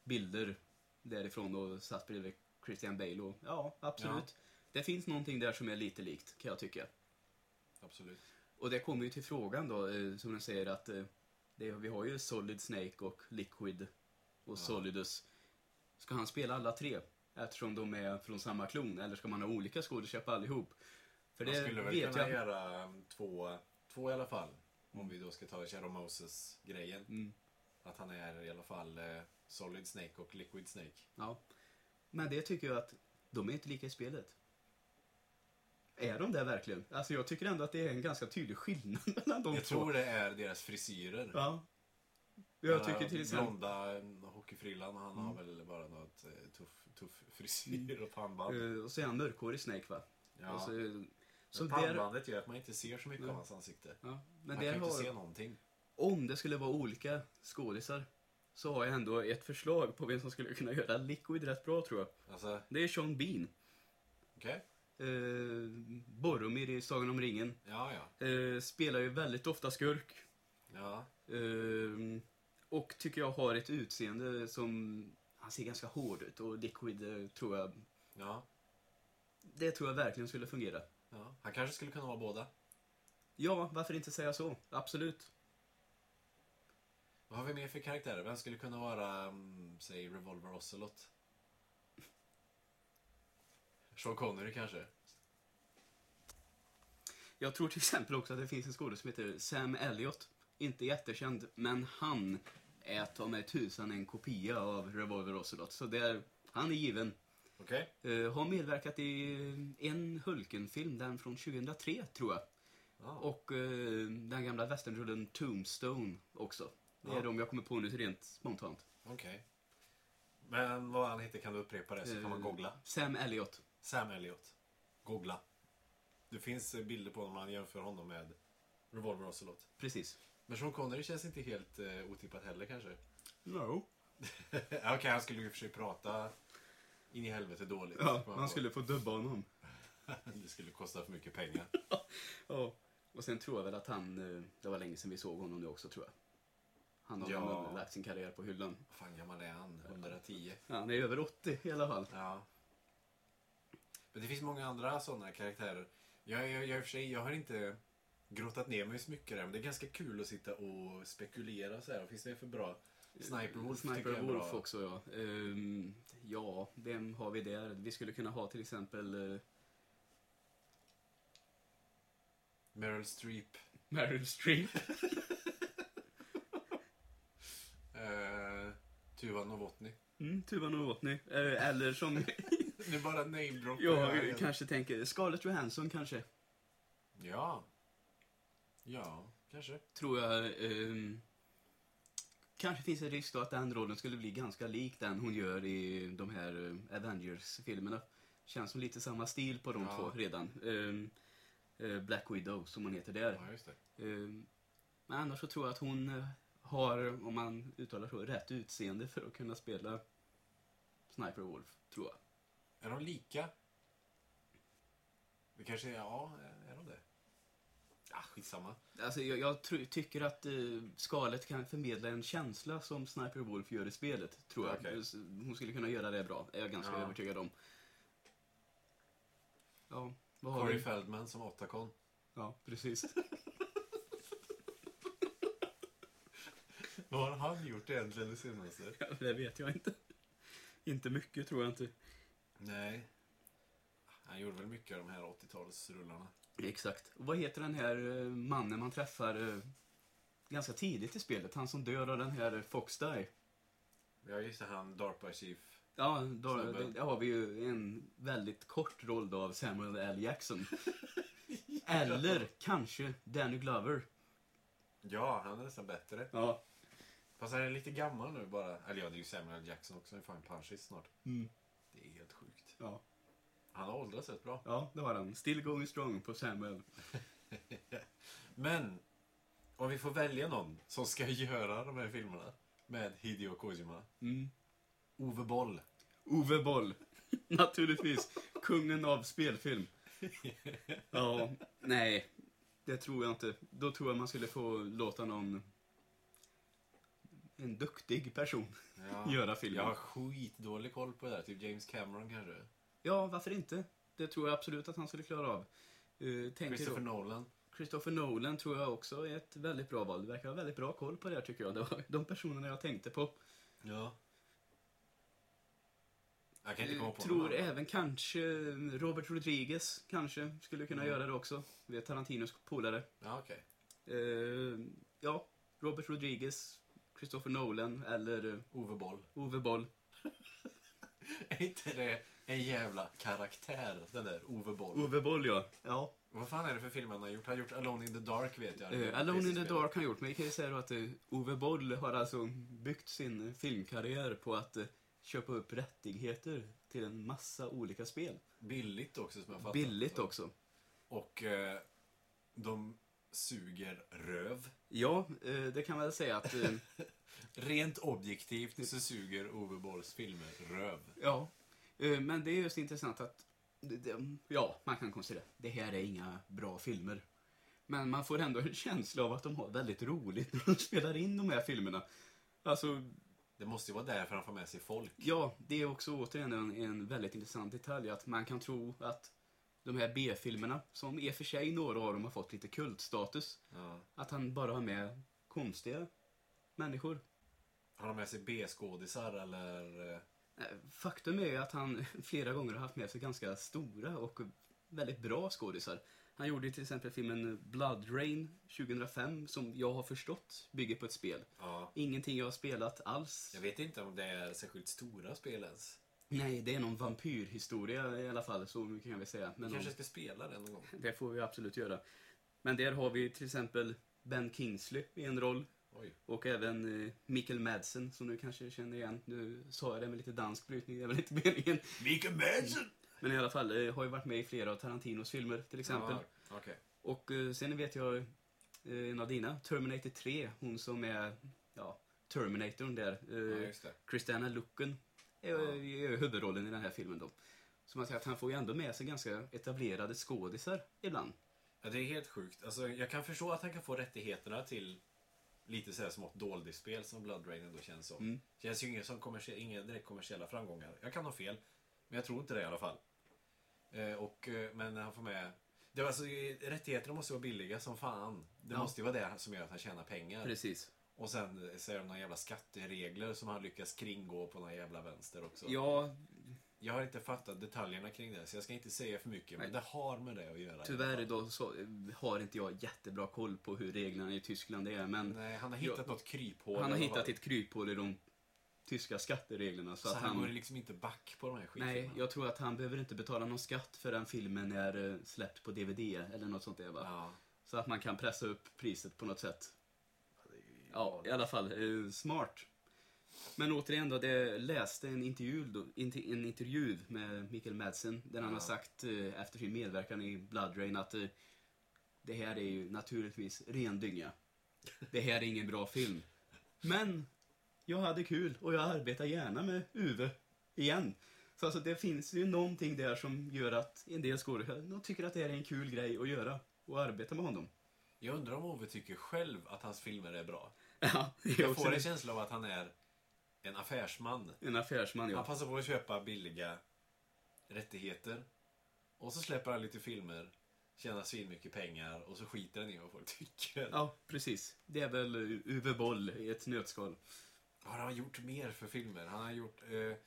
bilder därifrån och satt bredvid Christian Bale. Och, ja, absolut. Det finns någonting där som är lite likt, kan jag tycka. Absolut. Och det kommer ju till frågan då, eh, som den säger att eh, det, vi har ju Solid Snake och Liquid och Ja. Solidus. Ska han spela alla tre? Eftersom de är från samma klon, eller ska man ha olika skådespelare på allihop? För Man det skulle väl kunna jag. göra um, två, två i alla fall. Om vi då ska ta Shadow Moses-grejen. Mm, Att han är i alla fall eh, Solid Snake och Liquid Snake. ja. Men det tycker jag att de är inte lika i spelet. Är de det verkligen? Alltså jag tycker ändå att det är en ganska tydlig skillnad mellan de Jag två. tror det är deras frisyrer. Ja. Jag Den tycker till exempel... Blonda mm, hockeyfrillan, han har Mm. väl bara något eh, tuff, tuff frisyr och pannband. eh, Och så är han mörkhårig Snake va? Ja. Och så, så Men där, pannbandet gör att man inte ser så mycket av hans ansikte. ja, men man kan inte har, se någonting. om det skulle vara olika skådisar så har jag ändå ett förslag på vem som skulle kunna göra Liquid rätt bra tror jag. Alltså, Det är Sean Bean. okej. Eh, Boromir i Sagan om ringen. Ja, ja. Eh, spelar ju väldigt ofta skurk. Ja, Eh, och tycker jag har ett utseende som... Han ser ganska hård ut och Liquid tror jag... ja, Det tror jag verkligen skulle fungera. ja. Han kanske skulle kunna vara båda. Ja, varför inte säga så? Absolut. Vad har vi mer för karaktärer? Vem skulle kunna vara, um, säg, Revolver Ocelot? Sean Connery kanske? Jag tror till exempel också att det finns en skådespelare som heter Sam Elliott. Inte jättekänd, men han är ta mig tusan en kopia av Revolver Ocelot. Så det är, han är given. Okej. Eh, har medverkat i en Hulken-film, den från 2003 tror jag. Ja. Och eh, den gamla westernrullen Tombstone också. Det är Ja. de jag kommer på nu rent spontant. Okej. Men vad han heter kan du upprepa det så kan man Eh, googla. Sam Elliott. Sam Elliot. Googla. Det finns eh, bilder på honom man jämför honom med Revolver Ocelot. Precis. Men Sean Connery känns inte helt eh, otippat heller kanske. No. Ja, Okej, han skulle ju för sig prata in i helvete dåligt. Ja, Man- man skulle få dubba honom. Det skulle kosta för mycket pengar. Ja. Och sen tror jag väl att han, eh, det var länge sedan vi såg honom nu också tror jag. Han har Ja. lagt sin karriär på hyllan. Vad fan gammal är han? 110? Ja, han är över 80 i alla fall. Ja. Men det finns många andra sådana karaktärer. Jag, jag, jag, sig, jag har inte grottat ner mig så mycket där, men det är ganska kul att sitta och spekulera så här. Vad finns det för bra? Sniper Wolf Sniper jag Wolf bra. också ja. Ehm, ja, vem har vi där? Vi skulle kunna ha till exempel eh, Meryl Streep. Meryl Streep. Eh, Tuva Novotny. Mm, Tuva Novotny. Eh, eller som Nu bara namedroppar jag igen. kanske tänker, Scarlett Johansson kanske. Ja. Ja, kanske. Tror jag. ehm, kanske finns en risk då att den rollen skulle bli ganska lik den hon gör i de här eh, Avengers-filmerna. Känns som lite samma stil på de Ja. två redan. Ehm, eh, Black Widow som hon heter där. Ja, just. Ehm, Men annars så tror jag att hon eh, har, om man uttalar så, rätt utseende för att kunna spela Sniper Wolf, tror jag. Är de lika? Det kanske är... Ja, Ja, skitsamma. Alltså, jag, jag tro, tycker att uh, Scarlett kan förmedla en känsla som Sniper Wolf gör i spelet, tror jag. Så Hon skulle kunna göra det bra, är jag ganska Ja. övertygad om. Ja, vad har Corey vi? Feldman som Otacon. Ja, precis. Vad har han gjort egentligen det senaste? det vet jag inte. Inte mycket, tror jag inte. Nej. Han gjorde väl mycket av de här 80-talsrullarna. Exakt. Vad heter den här eh, mannen man träffar eh, ganska tidigt i spelet? Han som dör av den här Fox Die. Ja, just det. Han DARPA Chief. Ja, då, det, har vi ju en väldigt kort roll då av Samuel L. Jackson. Eller kanske Danny Glover. Ja, han är nästan bättre. Ja. Fast han är lite gammal nu bara. Eller ja, det är ju Samuel L. Jackson också. Han är fan punchis snart. Mm. Det är helt sjukt. Ja. Han har åldrats rätt bra. ja, det har han. Still going strong på Samuel. Men, om vi får välja någon som ska göra de här filmerna med Hideo Kojima. Mm. Ove Boll. Ove Boll. Naturligtvis. Kungen av spelfilm. Ja, nej. Det tror jag inte. Då tror jag man skulle få låta någon... En duktig person Ja. göra filmen. Jag har skitdålig koll på det där. Typ James Cameron kanske. Ja, varför inte? Det tror jag absolut att han skulle klara av. Uh, Christopher då, Nolan. Christopher Nolan tror jag också är ett väldigt bra val. Det verkar ha väldigt bra koll på det här tycker jag. Det var de personerna jag tänkte på. Ja. Jag kan inte komma på tror någon annan. även kanske Robert Rodriguez kanske skulle kunna Mm. göra det också. Vi är Tarantinos polare. Ja, okej. Eh, ja, Robert Rodriguez, Christopher Nolan eller eh, Ove Boll. Ove Boll. Är inte det en jävla karaktär, den där Ove Boll? Ove Boll ja. ja. Vad fan är det för film han har gjort? Han har gjort Alone in the Dark vet jag. Eh, Alone in the. Dark har han gjort, men vi kan ju säga då att eh, Ove Boll har alltså byggt sin filmkarriär på att eh, köpa upp rättigheter till en massa olika spel. Billigt också som jag fattar. Billigt också. Och eh, de suger röv. Ja, eh, det kan man väl säga att... Eh, Rent objektivt så suger Ove Bolls filmer röv. ja, eh, men det är just intressant att ja, man kan konstatera det här är inga bra filmer. Men man får ändå en känsla av att de har väldigt roligt när de spelar in de här filmerna. Alltså, Det måste ju vara därför han får med sig folk. ja, det är också återigen en, en väldigt intressant detalj att man kan tro att de här B-filmerna, som i och för sig några av dem har fått lite kultstatus, Ja. att han bara har med konstiga människor. Har han med sig B-skådisar eller? Faktum är ju att han flera gånger har haft med sig ganska stora och väldigt bra skådisar. Han gjorde till exempel filmen Blood Rain 2005 som jag har förstått bygger på ett spel. Ja. Ingenting jag har spelat alls. Jag vet inte om det är särskilt stora spel ens. Nej, det är någon vampyrhistoria i alla fall, så mycket kan vi säga. Vi Men kanske om, ska spela den någon gång. det får vi absolut göra. Men där har vi till exempel Ben Kingsley i en roll. Oj. Och även eh, Mikkel Madsen som du kanske känner igen. Nu sa jag det med lite dansk brytning, det är väl inte meningen. Mikael Madsen! Men i alla fall, eh, har ju varit med i flera av Tarantinos filmer till exempel. Ja, okej. Och eh, sen vet jag eh, en av dina, Terminator 3, hon som är, ja, Terminatorn där. Ja, Eh, det. Christiana Lucken är, Ja. är huvudrollen i den här filmen då. Så man säger att han får ju ändå med sig ganska etablerade skådisar ibland. Ja, det är helt sjukt. Alltså, jag kan förstå att han kan få rättigheterna till lite så här smått doldisspel som Blood Rain ändå känns som. Mm. Känns ju inga, som kommersie- inga direkt kommersiella framgångar. Jag kan ha fel, men jag tror inte det i alla fall. Eh, och, eh, men han får med... Det var alltså, eh, rättigheterna måste vara billiga som fan. Det Ja. måste ju vara det som gör att han tjänar pengar. Precis. Och sen eh, så är det några jävla skatteregler som han lyckas kringgå på några jävla vänster också. Ja, Jag har inte fattat detaljerna kring det, så jag ska inte säga för mycket. Men Nej. det har med det att göra. tyvärr då så har inte jag jättebra koll på hur reglerna i Tyskland är. Men Nej, han har hittat Ja. något kryphål. han har hittat ett kryphål i de tyska skattereglerna. Så, Så att han går liksom inte back på de här skitfilmerna. nej, jag tror att han behöver inte betala någon skatt förrän filmen är eh, släppt på DVD eller något sånt där va. Ja. Så att man kan pressa upp priset på något sätt. Ja, i alla fall. Eh, smart. Men återigen då, det läste en intervju, då, en intervju med Mikael Madsen där han Ja. har sagt eh, efter sin medverkan i Blood Rain att eh, det här är ju naturligtvis ren dynga. Det här är ingen bra film. Men jag hade kul och jag arbetar gärna med Uwe igen. Så alltså det finns ju någonting där som gör att en del skådespelare de tycker att det här är en kul grej att göra och arbeta med honom. Jag undrar om Ove tycker själv att hans filmer är bra. Ja, Jag också får en känsla av att han är en affärsman. en affärsman, ja. Han passar på att köpa billiga rättigheter. Och så släpper han lite filmer, tjänar svinmycket pengar och så skiter han i vad folk tycker. Ja, precis. Det är väl Uwe Boll i ett nötskal. Vad har han gjort mer för filmer? Han har gjort... Eh,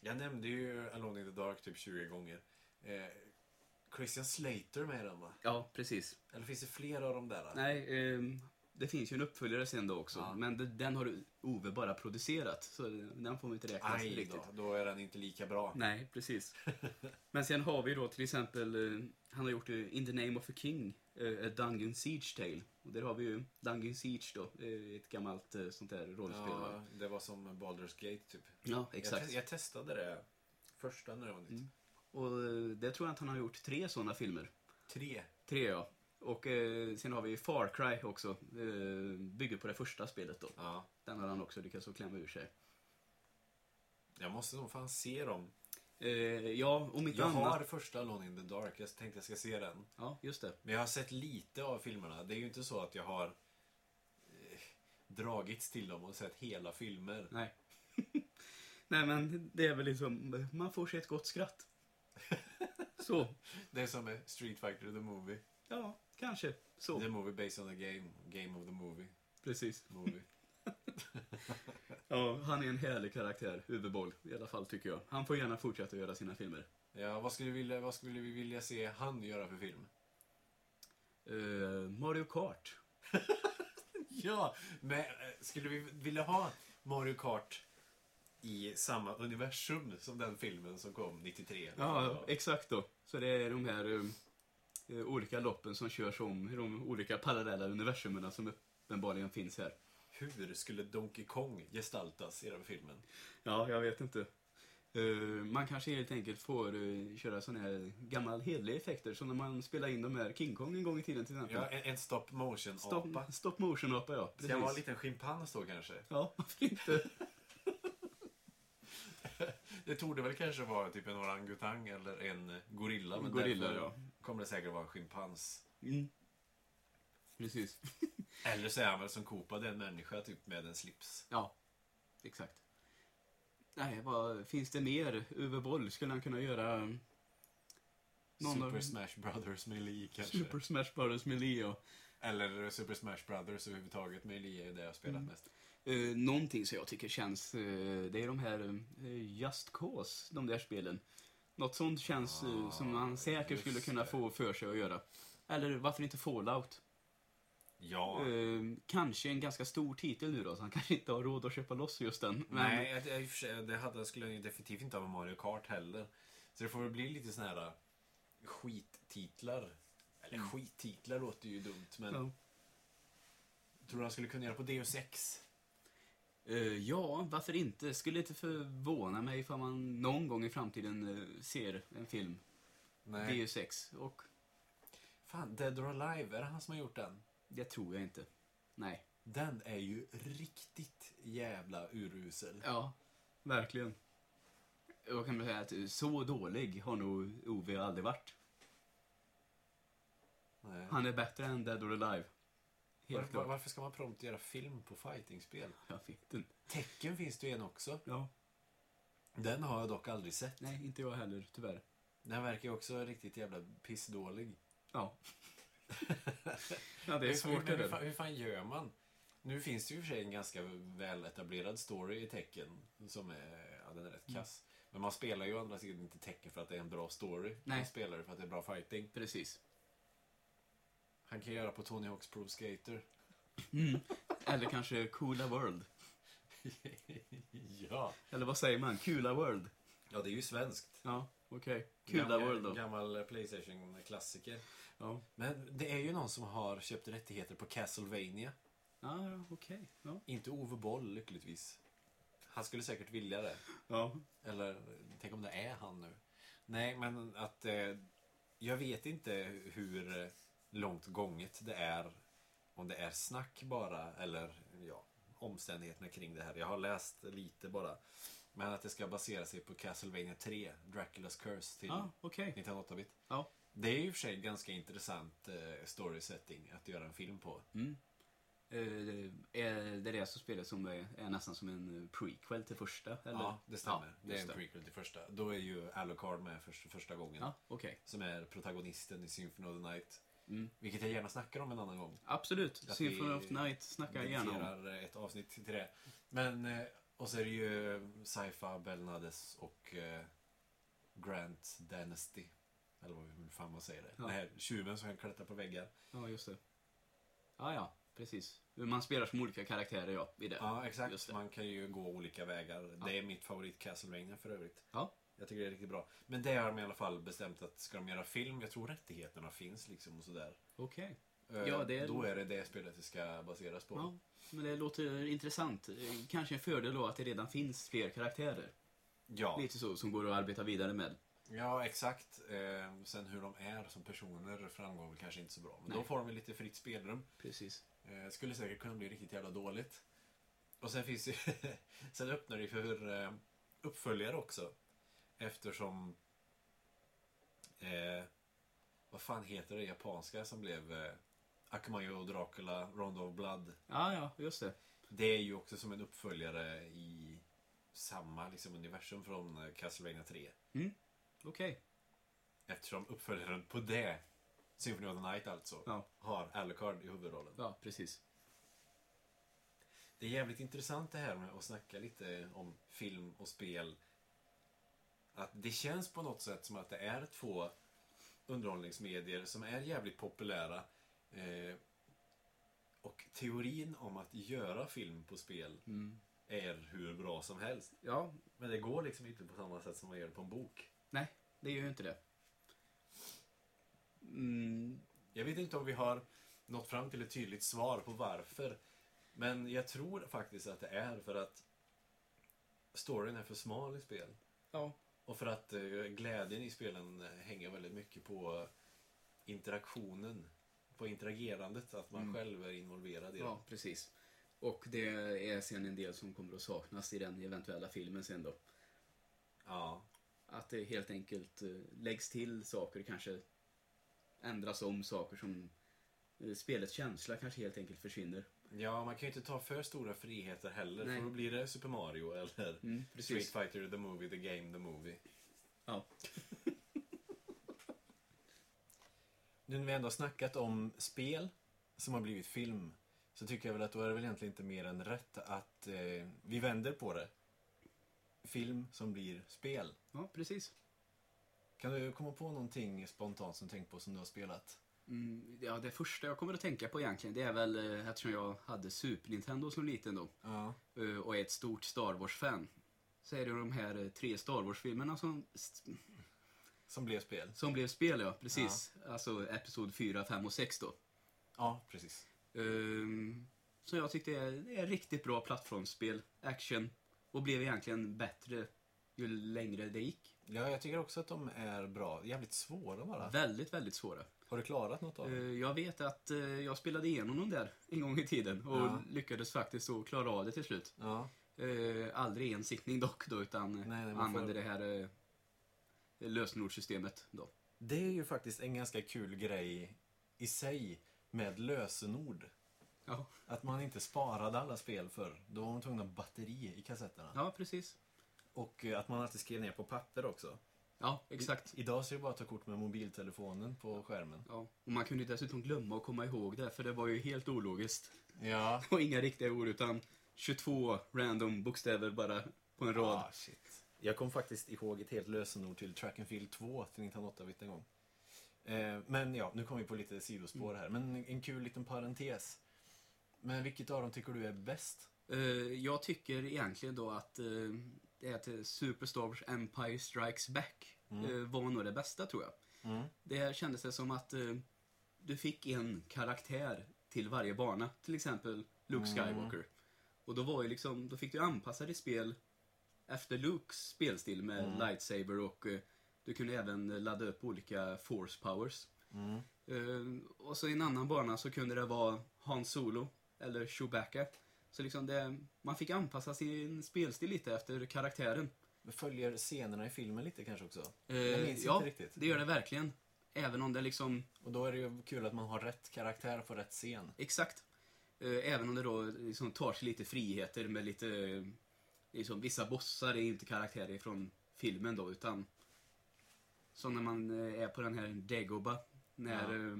jag nämnde ju Alone in the Dark typ 20 gånger. Eh, Christian Slater med i den va? Ja, precis. Eller finns det fler av dem där? Nej, ehm, det finns ju en uppföljare sen då också. Ja. Men det, den har Ove bara producerat. Så den får vi inte räkna Aj riktigt. då, då är den inte lika bra. Nej, precis. Men sen har vi då till exempel, eh, han har gjort eh, In the name of a king, eh, A Dungeon Siege Tale. Och där har vi ju Dungeon Siege då, ett gammalt sånt där rollspel. Ja, det var som Baldur's Gate typ. ja Jag, exakt. te- jag testade det första när det var nytt. Mm. Och det tror jag att han har gjort tre sådana filmer. Tre. Tre ja. Och eh, sen har vi Far Cry också. Eh, bygger på det första spelet då. Ja. Den har han också lyckats att klämma ur sig. Jag måste nog fan se dem. Eh, ja, om inte Jag annat. har första Alone in the Dark, jag tänkte jag ska se den. Ja, just det. Men jag har sett lite av filmerna. Det är ju inte så att jag har eh, dragits till dem och sett hela filmer. Nej. Nej, men det är väl liksom, man får sig ett gott skratt. Så. Det är som med Street Fighter the Movie. Ja, kanske. Så. The movie based on the game. Game of the movie. Precis. movie. Ja, han är en härlig karaktär, Uwe Boll, i alla fall tycker jag. Han får gärna fortsätta göra sina filmer. Ja, vad skulle, vi vilja, vad skulle vi vilja se han göra för film? Eh, Mario Kart. Ja, men eh, skulle vi vilja ha Mario Kart i samma universum som den filmen som kom 93? Ja, exakt då. Så det är de här eh, olika loppen som körs om i de olika parallella universumerna som uppenbarligen finns här. Hur skulle Donkey Kong gestaltas i den filmen? Ja, jag vet inte. Eh, man kanske helt enkelt får uh, köra sådana här gammal hederliga effekter som när man spelade in de här King Kong en gång i tiden till exempel. Ja, en, en stop motion Stop, stop motion apa ja. Ska jag vara en liten schimpans då kanske? Ja, varför inte? Det torde väl kanske vara typ en orangutang eller en gorilla. Men Gorilla, därför ja. kommer det säkert vara en schimpans. Mm. Precis. Eller så är han väl som Koopa, det är en människa typ med en slips. Ja, exakt. Nej, vad finns det mer? Uwe Boll skulle han kunna göra... um, Super av- Smash Brothers Melee kanske. Super Smash Brothers Melee och Eller Super Smash Brothers överhuvudtaget. Melee är det jag spelat Mm. mest. Uh, någonting som jag tycker känns, eh, det är de här uh, Just Cause, de där spelen. Något sånt känns Ah, som man säkert skulle kunna få för sig att göra. Eller varför inte Fallout? Ja. Kanske en ganska stor titel nu då, så han kanske inte har råd att köpa loss just den. Men, Nej, det, hade, skulle jag ju definitivt inte ha med Mario Kart heller. Så det får väl bli lite såna här skittitlar. Eller Mm. skittitlar låter ju dumt, men Ja. tror du han skulle kunna göra på Deus Ex? Eh, ja, varför inte? Skulle inte förvåna mig ifall man någon gång i framtiden eh, ser en film, Nej. Deus Ex, och Fan, Dead or Alive, är det han som har gjort den? det tror jag inte. Nej. Den är ju riktigt jävla urusel. Ja, verkligen. Jag kan väl säga att eh, så dålig har nog Ove aldrig varit. Nej. Han är bättre än Dead or Alive. Helt Var, klart. varför ska man prompt göra film på fightingspel? Jag vet inte. Tecken finns det ju en också. Ja. Den har jag dock aldrig sett. Nej, inte jag heller, tyvärr. Den verkar ju också riktigt jävla pissdålig. Ja. ja, det är svårt det hur, fan, hur fan gör man? Nu finns det ju i och för sig en ganska väl etablerad story i tecken som är, ja, den är rätt kass. Men man spelar ju å andra sidan inte tecken för att det är en bra story. Nej. Man spelar det för att det är bra fighting. Precis. Han kan göra på Tony Hawk's Pro Skater. Mm. Eller kanske Coola World. ja. Eller vad säger man? Kula World? Ja, det är ju svenskt. Ja, okej. Kula Gammal- World då. Gammal Playstation-klassiker. Ja, Men det är ju någon som har köpt rättigheter på Castlevania. ja ja, okej. Ja. Inte Ove Boll, lyckligtvis. Han skulle säkert vilja det. ja. Eller tänk om det är han nu. Nej, men att eh, jag vet inte hur eh, långt gånget det är. Om det är snack bara eller ja, omständigheterna kring det här. Jag har läst lite bara. Men att det ska basera sig på Castlevania 3, Draculas Curse till Ja, okej. 1908-bit. Ja. Det är ju i och för sig ganska intressant eh, story setting att göra en film på. Mm. Eh, är det det som spelet som är, är nästan som en eh, prequel till första? Eller? Ja, det stämmer. Ja, det är en prequel till första. Då är ju Alucard med för, första gången. Ja, okej. Som är protagonisten i Symphony of the Night. Mm. Vilket jag gärna snackar om en annan gång. Absolut. Att Symphony of Night snackar jag gärna om. Ett avsnitt till det. Men, eh, och så är det ju Saifa, Belnades och eh, Grant Dynasty. Eller vad hur fan man säger det. Ja. Den här tjuven som kan klättra på väggar. Ja, just det. Ja, ja, precis. Man spelar som olika karaktärer, ja, i det. Ja, exakt. Man kan ju gå olika vägar. Ja. Det är mitt favorit Castlevania för övrigt. Ja. Jag tycker det är riktigt bra. Men det har de i alla fall bestämt att ska de göra film, jag tror rättigheterna finns liksom och sådär. Okej. Eh, Ja, det är- Då är det det spelet det ska baseras på. Ja, men det låter intressant. Eh, Kanske en fördel då att det redan finns fler karaktärer. Ja, Lite så, som går att arbeta vidare med. ja exakt. Eh, sen hur de är som personer framgår väl kanske inte så bra. Men Nej. då får de väl lite fritt spelrum. Precis. Eh, skulle säkert kunna bli riktigt jävla dåligt. Och sen finns det Sen öppnar det för eh, uppföljare också. Eftersom... Eh, vad fan heter det japanska som blev eh, Akumayo Dracula, Rondo of Blood. Ja, ja, just det. Det är ju också som en uppföljare i samma liksom, universum från eh, Castlevania 3. Okej. Eftersom uppföljaren på det, Symphony of the Night alltså, Ja. har Alucard i huvudrollen. Ja, precis. Det är jävligt intressant det här med att snacka lite om film och spel. Att det känns på något sätt som att det är två underhållningsmedier som är jävligt populära. Eh, och teorin om att göra film på spel Mm. är hur bra som helst. Ja, Men det går liksom inte på samma sätt som man gör på en bok. nej, det gör ju inte det. Mm, Jag vet inte om vi har nått fram till ett tydligt svar på varför. Men jag tror faktiskt att det är för att storyn är för smal i spel. ja, Och för att eh, glädjen i spelen eh, hänger väldigt mycket på interaktionen. På interagerandet, att man Mm. själv är involverad i det. ja, precis. Och det är sen en del som kommer att saknas i den eventuella filmen sen då. Ja. Att det helt enkelt eh, läggs till saker, kanske ändras om saker som spelets känsla kanske helt enkelt försvinner. Ja, man kan ju inte ta för stora friheter heller. Nej. För då blir det Super Mario eller Mm, Street Fighter, the movie, the game, the movie. Ja. Nu när vi ändå har snackat om spel som har blivit film så tycker jag väl att då är det väl egentligen inte mer än rätt att eh, vi vänder på det. Film som blir spel. ja, precis. Kan du komma på någonting spontant som du tänkt på som du har spelat? Mm, ja, det första jag kommer att tänka på egentligen, det är väl eh, eftersom jag hade Super Nintendo som liten då Ja. eh, och är ett stort Star Wars-fan. Så är det de här eh, tre Star Wars-filmerna som, Som blev spel? som blev spel, ja. Precis. Alltså Episod 4, 5 och 6 då. Ja, precis. Um, så jag tyckte är, det är riktigt bra plattformsspel, action och blev egentligen bättre ju längre det gick. Ja, jag tycker också att de är bra. Jävligt svåra bara. Väldigt, väldigt svåra. Har du klarat något av dem? Eh, jag vet att eh, jag spelade igenom dem där en gång i tiden och Ja. lyckades faktiskt så klara av det till slut. Ja. Uh, aldrig en sittning dock då, utan Nej, får- använde det här lösenordssystemet då. Det är ju faktiskt en ganska kul grej i sig med lösenord. Ja, Att man inte sparade alla spel för Då var man tvungen att ha batteri i kassetterna. ja precis. Och eh, att man alltid skrev ner på papper också. Ja, exakt. I, idag så är det bara att ta kort med mobiltelefonen på skärmen. Ja. Och man kunde ju dessutom glömma att komma ihåg det, för det var ju helt ologiskt. Ja. Och inga riktiga ord, utan 22 random bokstäver bara på en rad. Ah, shit. Jag kom faktiskt ihåg ett helt lösenord till Track and Field 2 till 1908 en gång. Eh, men ja, nu kommer vi på lite sidospår här. Men en kul liten parentes. Men vilket av dem tycker du är bäst? Eh, jag tycker egentligen då att eh, det är till Super Star Wars Empire Strikes Back eh, var nog det bästa tror jag. Mm. Det kändes det som att eh, du fick en karaktär till varje bana. Till exempel Luke Skywalker. Och då var ju liksom, då fick du anpassa ditt spel efter Lukes spelstil med lightsaber och eh, du kunde även ladda upp olika force powers. Mm. Och så i en annan bana så kunde det vara Han Solo eller Chewbacca. Så liksom det, man fick anpassa sin spelstil lite efter karaktären. Följer scenerna i filmen lite kanske också? Eh, jag minns ja, inte riktigt. det gör det verkligen. Även om det liksom, Och då är det ju kul att man har rätt karaktär på rätt scen. exakt. Eh, även om det då liksom tar sig lite friheter med lite, liksom, vissa bossar är inte karaktärer från filmen då, utan som när man eh, är på den här Dagobah, när Ja. eh,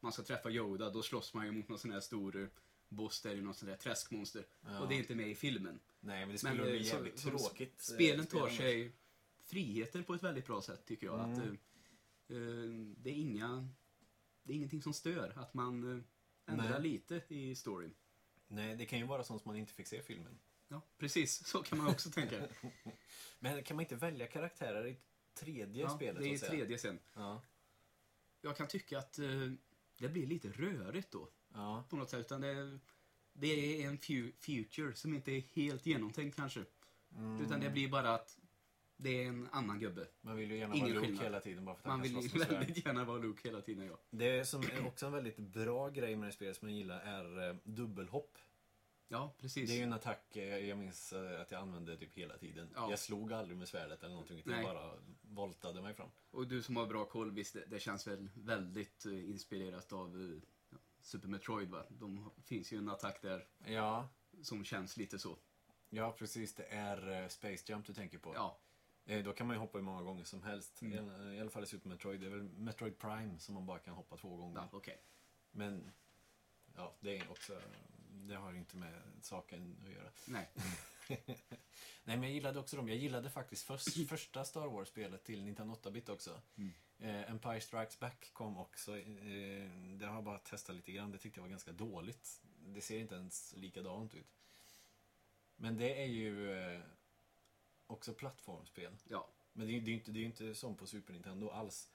man ska träffa Yoda, då slåss man ju mot någon sån här stor boss där, i någon sån där träskmonster. Ja. Och det är inte med i filmen. Nej, men det skulle Men, bli eh, jävligt så tråkigt. eh, Spelen tar sig friheter på ett väldigt bra sätt tycker jag. Att, Mm. eh, det, är inga, det är ingenting som stör att man eh, ändrar Nej. lite i storyn. Nej, det kan ju vara sånt som man inte fick se i filmen. Ja, precis. Så kan man också tänka. Men kan man inte välja karaktärer i tredje Ja, spelet? det är säga? tredje sen. Ja. Jag kan tycka att eh, det blir lite rörigt då ja. på något sätt. Utan det, det är en fu- future som inte är helt genomtänkt kanske. Mm. Utan det blir bara att det är en annan gubbe. Man vill ju gärna Ingen vara Luke skillnad. hela tiden bara för att Man vill svärd. väldigt gärna vara Luke hela tiden, ja. Det som är också en väldigt bra grej med det spelet som jag gillar är eh, dubbelhopp. Ja, precis. Det är ju en attack eh, jag minns eh, att jag använde typ hela tiden. Ja. Jag slog aldrig med svärdet eller någonting utan jag bara voltade mig fram. Och du som har bra koll, visst, det, det känns väl väldigt inspirerat av Super Metroid, va? De finns ju en attack där Ja, som känns lite så. ja precis. Det är eh, Space Jump du tänker på. Ja, Eh, Då kan man ju hoppa hur många gånger som helst. Mm. I, I alla fall i Super Metroid. Det är väl Metroid Prime som man bara kan hoppa två gånger. ja okej. Men ja, det är också... Det har inte med saken att göra. Nej. Nej, men jag gillade också dem. Jag gillade faktiskt först, första Star Wars-spelet till Nintendo 8-bit också. Mm. Eh, Empire Strikes Back kom också. Eh, det har jag bara testat lite grann. Det tyckte jag var ganska dåligt. Det ser inte ens likadant ut. Men det är ju eh, också plattformsspel. Ja, Men det är ju det är inte, det är inte som på Super Nintendo alls.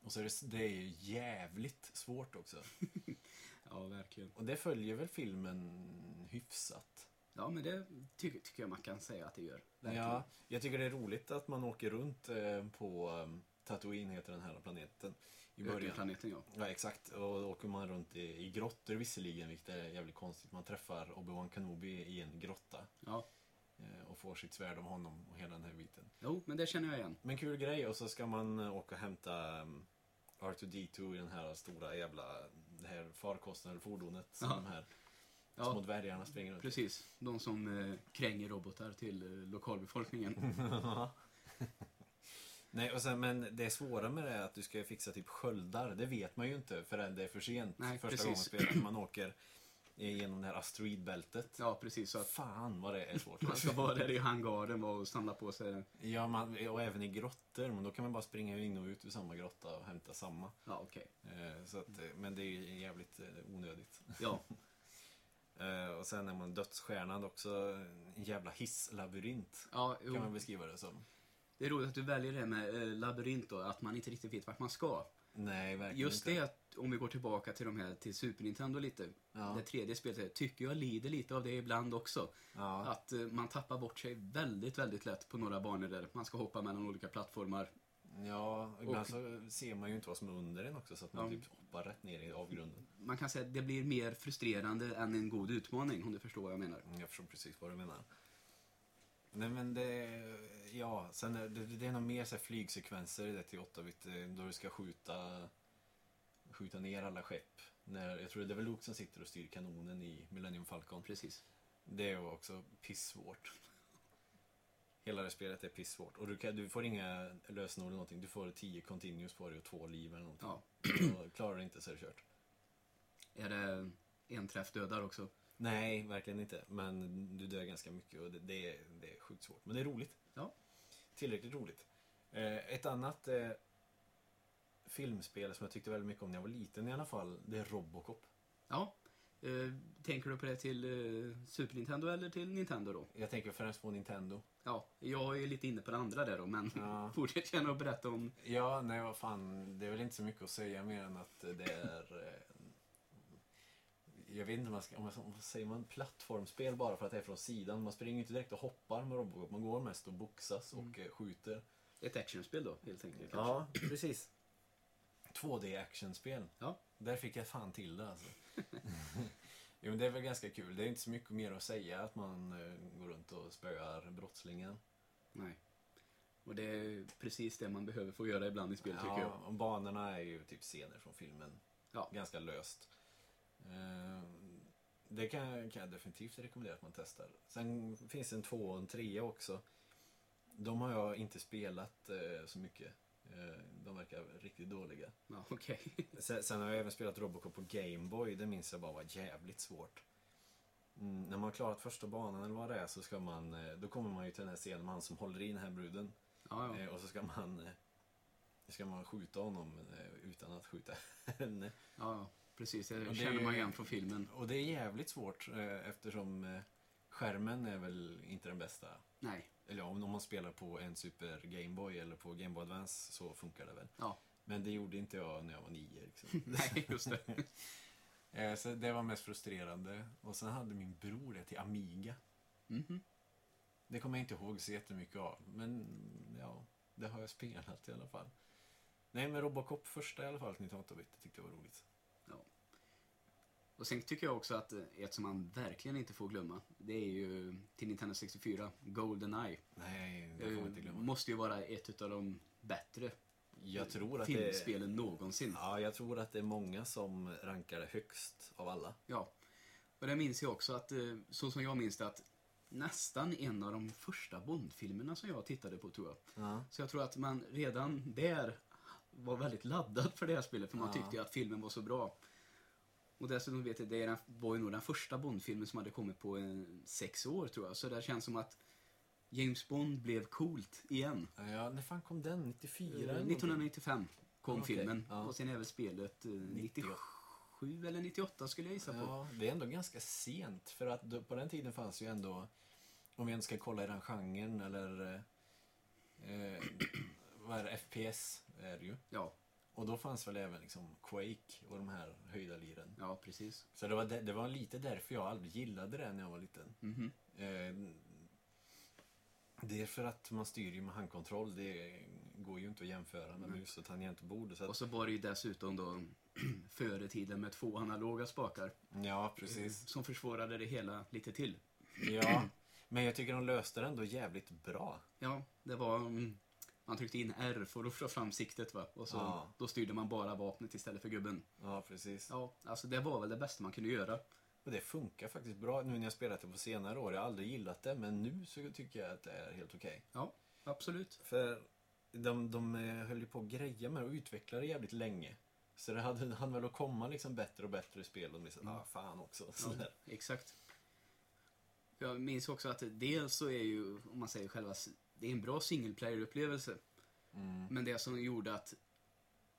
Och så är det, det är ju jävligt svårt också. ja verkligen. Och det följer väl filmen hyfsat. Ja, men det tycker, tycker jag man kan säga att det gör. Verkligen. Ja, jag tycker det är roligt att man åker runt eh, på um, Tatooine, heter den här planeten, i början. Ökenplaneten, ja. Ja, exakt. Och då åker man runt i, i grottor visserligen, vilket är jävligt konstigt. Man träffar Obi-Wan Kenobi i en grotta. Ja, Eh, och får sitt svärd av honom och hela den här biten. Jo, men det känner jag igen. Men kul grej och så ska man eh, åka och hämta um, R2D2 i den här stora jävla det här farkosten eller fordonet som de här Ja. små dvärgarna springer runt. Precis. De som eh, kränger robotar till eh, lokalbefolkningen. Nej, och sen, men det svåra med det är att du ska fixa typ sköldar. Det vet man ju inte förrän det är för sent. Nej, Första precis. gången spelar man åker genom det här asteroidbältet. Ja, precis. Så att Fan vad det är svårt. man ska vara där i hangaren och samla på sig... Ja, man, och även i grottor. Men då kan man bara springa in och ut ur samma grotta och hämta samma. Ja, okej. Eh, så att, eh, men det är ju jävligt eh, onödigt. Ja, Eh, och sen är man dödsstjärnan också. En jävla hisslabyrint. ja Kan man jo, beskriva det som. Det är roligt att du väljer det med eh, labyrint då, att man inte riktigt vet vart man ska. Nej, verkligen Just inte. det, att, om vi går tillbaka till de här till Super Nintendo lite. Ja. Det tredje spelet tycker jag lider lite av det ibland också. Ja. Att eh, man tappar bort sig väldigt, väldigt lätt på några banor där man ska hoppa mellan olika plattformar. Ja, ibland Och- så ser man ju inte vad som är under en också så att man Ja. typ hoppar rätt ner i avgrunden. Man kan säga att det blir mer frustrerande än en god utmaning, om du förstår vad jag menar. Mm, Jag förstår precis vad du menar. Nej men det, ja, sen är det, det är nog mer så här flygsekvenser i det till 8-bit eh, då du ska skjuta, skjuta ner alla skepp. När, jag tror det är väl Luke som sitter och styr kanonen i Millennium Falcon. Precis. Det är också pissvårt. Hela det spelet är pissvårt. Och du, kan, du får inga lösenord eller någonting. Du får 10 continues på dig och två liv eller någonting. Ja. Och klarar du inte så är det kört. Är det en träff dödar också? Nej, verkligen inte. Men du dör ganska mycket och det, det, är, det är sjukt svårt. Men det är roligt. Ja. Tillräckligt roligt. Eh, ett annat eh, filmspel som jag tyckte väldigt mycket om när jag var liten i alla fall, det är Robocop. Ja. Eh, tänker du på det till eh, Super Nintendo eller till Nintendo då? Jag tänker främst på Nintendo. Ja, jag är lite inne på det andra där då, men Ja. fortsätt gärna att berätta om... Ja, nej vad fan, det är väl inte så mycket att säga mer än att det är... Jag vet inte om man ska, om man, man säger man plattformsspel bara för att det är från sidan. Man springer inte direkt och hoppar med Robocop, man går mest och boxas och eh, skjuter. Ett actionspel då, helt enkelt. kanske. Ja, precis. 2D actionspel. Ja. Där fick jag fan till det alltså. jo, men det är väl ganska kul. Det är inte så mycket mer att säga att man eh, går runt och spöar brottslingen. Nej. Och det är precis det man behöver få göra ibland i spel, tycker jag. och banorna är ju typ scener från filmen. Ja. Ganska löst. Eh, det kan, kan jag definitivt rekommendera att man testar. Sen finns det en två och en trea också. De har jag inte spelat eh, så mycket. Eh, de verkar riktigt dåliga. Ja, okej. Sen, sen har jag även spelat Robocop på Gameboy. Det minns jag bara var jävligt svårt. Mm, när man har klarat första banan eller vad det är så ska man, då kommer man ju till den här scenen med han som håller i den här bruden. Ja, ja. Och så ska man, ska man skjuta honom utan att skjuta henne. ja. Precis, det det- känner man igen från filmen. Och det är jävligt svårt eh, eftersom eh, skärmen är väl inte den bästa. Nej. Eller om om man spelar på en Super Gameboy eller på Game Boy Advance så funkar det väl. Ja. Men det gjorde inte jag när jag var nio. Liksom. Nej, just det. Eh, Så det var mest frustrerande. Och sen hade min bror det till Amiga. Mhm. Det kommer jag inte ihåg så jättemycket av. Men ja, det har jag spelat i alla fall. Nej, men Robocop första i alla fall, 1908-bit, det tyckte jag var roligt. Och sen tycker jag också att eh, ett som man verkligen inte får glömma, det är ju till Nintendo 64, Goldeneye. Nej, det får man inte Eh, glömma. måste ju vara ett av de bättre Jag tror att det filmspelen någonsin. Ja, jag tror att det är många som rankar det högst av alla. Ja. Och det minns jag också att, eh, så som jag minns det, att nästan en av de första Bond-filmerna som jag tittade på tror jag. Ja. Så jag tror att man redan där var väldigt laddad för det här spelet, för man Ja. tyckte att filmen var så bra. Och dessutom vet jag, det är den- var ju nog den första Bond-filmen som hade kommit på en, sex år tror jag. Så det känns som att James Bond blev coolt igen. Ja, när fan kom den? 94? Eh, eller någonting? 1995 kom Okej, filmen. ja. Och sen är väl spelet eh, 97 eller 98 skulle jag gissa på. Ja, det är ändå ganska sent. För att då, på den tiden fanns ju ändå, om vi ens ska kolla i den genren, eller eh, eh, vad är det, FPS är det ju. Ja, Och då fanns väl även liksom Quake och de här höjda liren. ja precis. Så det var, det, det var lite därför jag aldrig gillade det när jag var liten. Mhm. Eh, det är för att man styr ju med handkontroll. Det går ju inte att jämföra med mus och tangentbord. Så Och att, så var det ju dessutom då före tiden med två analoga spakar. ja, precis. Som försvårade det hela lite till. Ja, Men jag tycker de löste det ändå jävligt bra. Ja, det var... mm, Man tryckte in R för att få fram siktet va. Och så, Ja. då styrde man bara vapnet istället för gubben. Ja, precis. Ja, alltså det var väl det bästa man kunde göra. Och det funkar faktiskt bra nu när jag spelat det på senare år. Jag har aldrig gillat det, men nu så tycker jag att det är helt okej. Ja, absolut. För de, de eh, höll ju på att greja med och utveckla det jävligt länge. Så det hade, hann väl att komma liksom bättre och bättre spel och liksom, ah fan också. Ja, Sådär. exakt. Jag minns också att dels så är ju, om man säger själva, det är en bra single player-upplevelse. Mm. Men det som gjorde att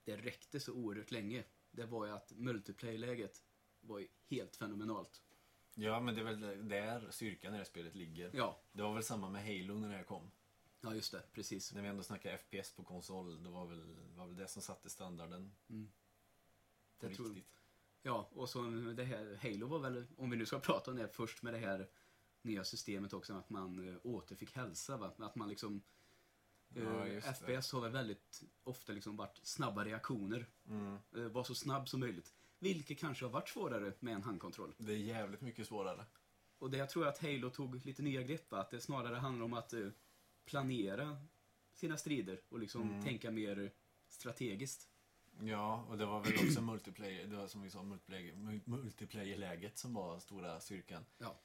det räckte så oerhört länge, det var ju att multiplayer-läget var ju helt fenomenalt. Ja, men det är väl där styrkan i det här spelet ligger. Ja, Det var väl samma med Halo när det här kom. ja just det, precis. När vi ändå snackar FPS på konsol, det var väl, var väl det som satte standarden. Mm. Det tror- riktigt. Ja, och så det här, Halo var väl, om vi nu ska prata om det först med det här nya systemet också, att man äh, återfick hälsa va? Att man liksom Ja, eh. FPS har väl väldigt ofta liksom varit snabba reaktioner. Mm. Eh, var så snabb som möjligt. Vilket kanske har varit svårare med en handkontroll. Det är jävligt mycket svårare. Och det jag tror att Halo tog lite nya grepp, att det snarare handlar om att eh, planera sina strider och liksom Mm. tänka mer strategiskt. Ja, och det var väl också multiplayer, det var som vi sa, multiplayer, mu- multiplayer-läget som var stora styrkan. Ja.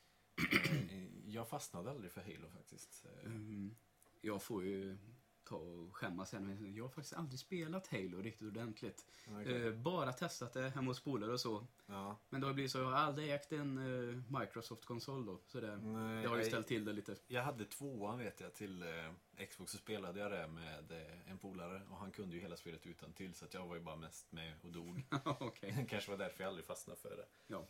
Jag fastnade aldrig för Halo faktiskt. Mm, jag får ju ta och skämmas här, men jag har faktiskt aldrig spelat Halo riktigt ordentligt. okej. Eh, bara testat det hemma hos polare och så. Ja. Men det har blivit så, jag har aldrig ägt en eh, Microsoft-konsol då. Så det, Nej, det har ju ställt till det lite. Jag hade tvåan vet jag till eh, Xbox så spelade jag det med en polare och han kunde ju hela spelet utan till så jag var ju bara mest med och dog. Okej. Kanske var därför jag aldrig fastnade för det. Ja.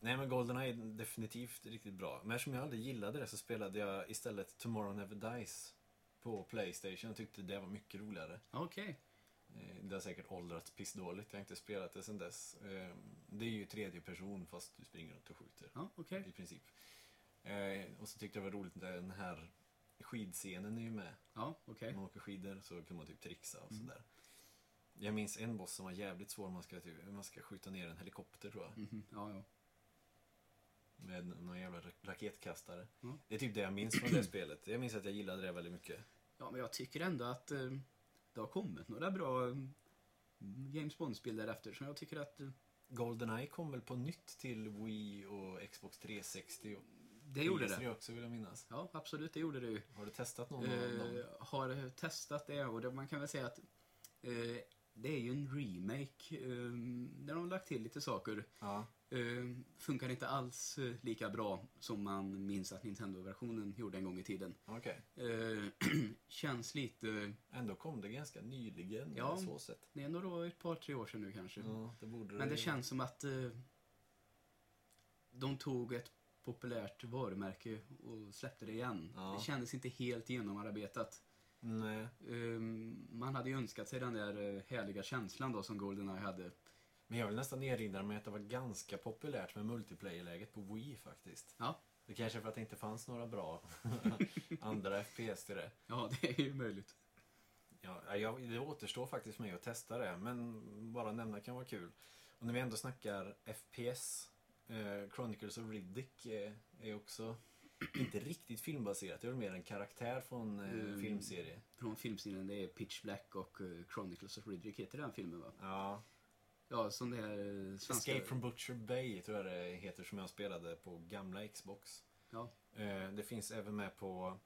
Nej men Goldeneye är definitivt riktigt bra. Men eftersom jag aldrig gillade det så spelade jag istället Tomorrow Never Dies på Playstation och tyckte det var mycket roligare. Okej. Eh, Det har säkert åldrats pissdåligt, jag har inte spelat det sedan dess. Eh, Det är ju tredje person fast du springer runt och skjuter. Ja, okej. I princip. Eh, Och så tyckte jag det var roligt, den här skidscenen är ju med. Ja, okej. När man åker skidor så kan man typ trixa och Mm. sådär. Jag minns en boss som var jävligt svår, man ska, typ, man ska skjuta ner en helikopter tror jag. Mhm, Ja, ja. Med någon jävla ra- raketkastare. Ja. Det är typ det jag minns från det spelet. Jag minns att jag gillade det väldigt mycket. Ja, men jag tycker ändå att eh, det har kommit några bra eh, James Bond-spel därefter. Så jag tycker att eh, Goldeneye kom väl på nytt till Wii och Xbox 360 och det gjorde PS3 det. också vill jag minnas. Ja, absolut, det gjorde det ju. Har du testat någon av dem? Eh, har testat det och det, man kan väl säga att eh, det är ju en remake eh, där de har lagt till lite saker. Ja. Eh, funkar inte alls eh, lika bra som man minns att Nintendo-versionen gjorde en gång i tiden. Okej. Eh, känns lite... Ändå kom det ganska nyligen Ja. så sett. Det är nog ett par, tre år sedan nu kanske. Ja, det borde Men det känns som att eh, de tog ett populärt varumärke och släppte det igen. Ja. Det kändes inte helt genomarbetat. Nej. Eh, man hade ju önskat sig den där eh, härliga känslan då som Goldeneye hade. Men jag vill nästan erinra mig att det var ganska populärt med multiplayer-läget på Wii faktiskt. Ja, Det kanske är för att det inte fanns några bra andra FPS till det. ja det är ju möjligt. Ja, jag, det återstår faktiskt för mig att testa det, men bara nämna kan vara kul. Och när vi ändå snackar FPS, eh, Chronicles of Riddick eh, är också inte riktigt filmbaserat. Det är väl mer en karaktär från eh, Mm. filmserie. Från filmserien, det är Pitch Black och eh, Chronicles of Riddick heter den filmen va? Ja. Ja, som det här eh, svenska... Escape from Butcher Bay tror jag det heter som jag spelade på gamla Xbox. Ja, Eh, det finns även med på...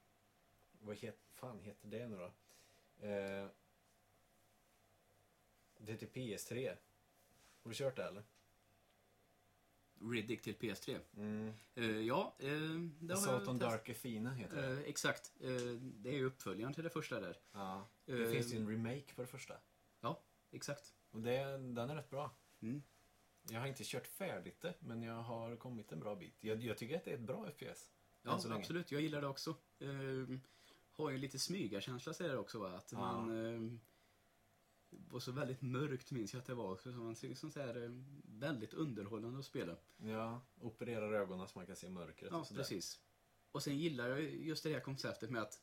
Vad het, fan heter det nu då? Eh, det heter PS3. Har du kört det eller? Riddick till PS3. Mm. Eh, ja, eh, det Assault on Dark Athena heter det. Eh, exakt. Eh, det är ju uppföljaren till det första där. Ja. Det finns ju en remake på det första. Ja, exakt. Och det, den är rätt bra. Mm. Jag har inte kört färdigt det, men jag har kommit en bra bit. Jag, jag tycker att det är ett bra FPS. Ja, absolut. Jag gillar det också. Har ju lite smygarkänsla säger det också va? Att Ja. man... Var så väldigt mörkt minns jag att det var. Så man liksom så här, eh, väldigt underhållande att spela. Ja, opererar ögonen så man kan se mörkret Ja, och precis. Och sen gillar jag just det här konceptet med att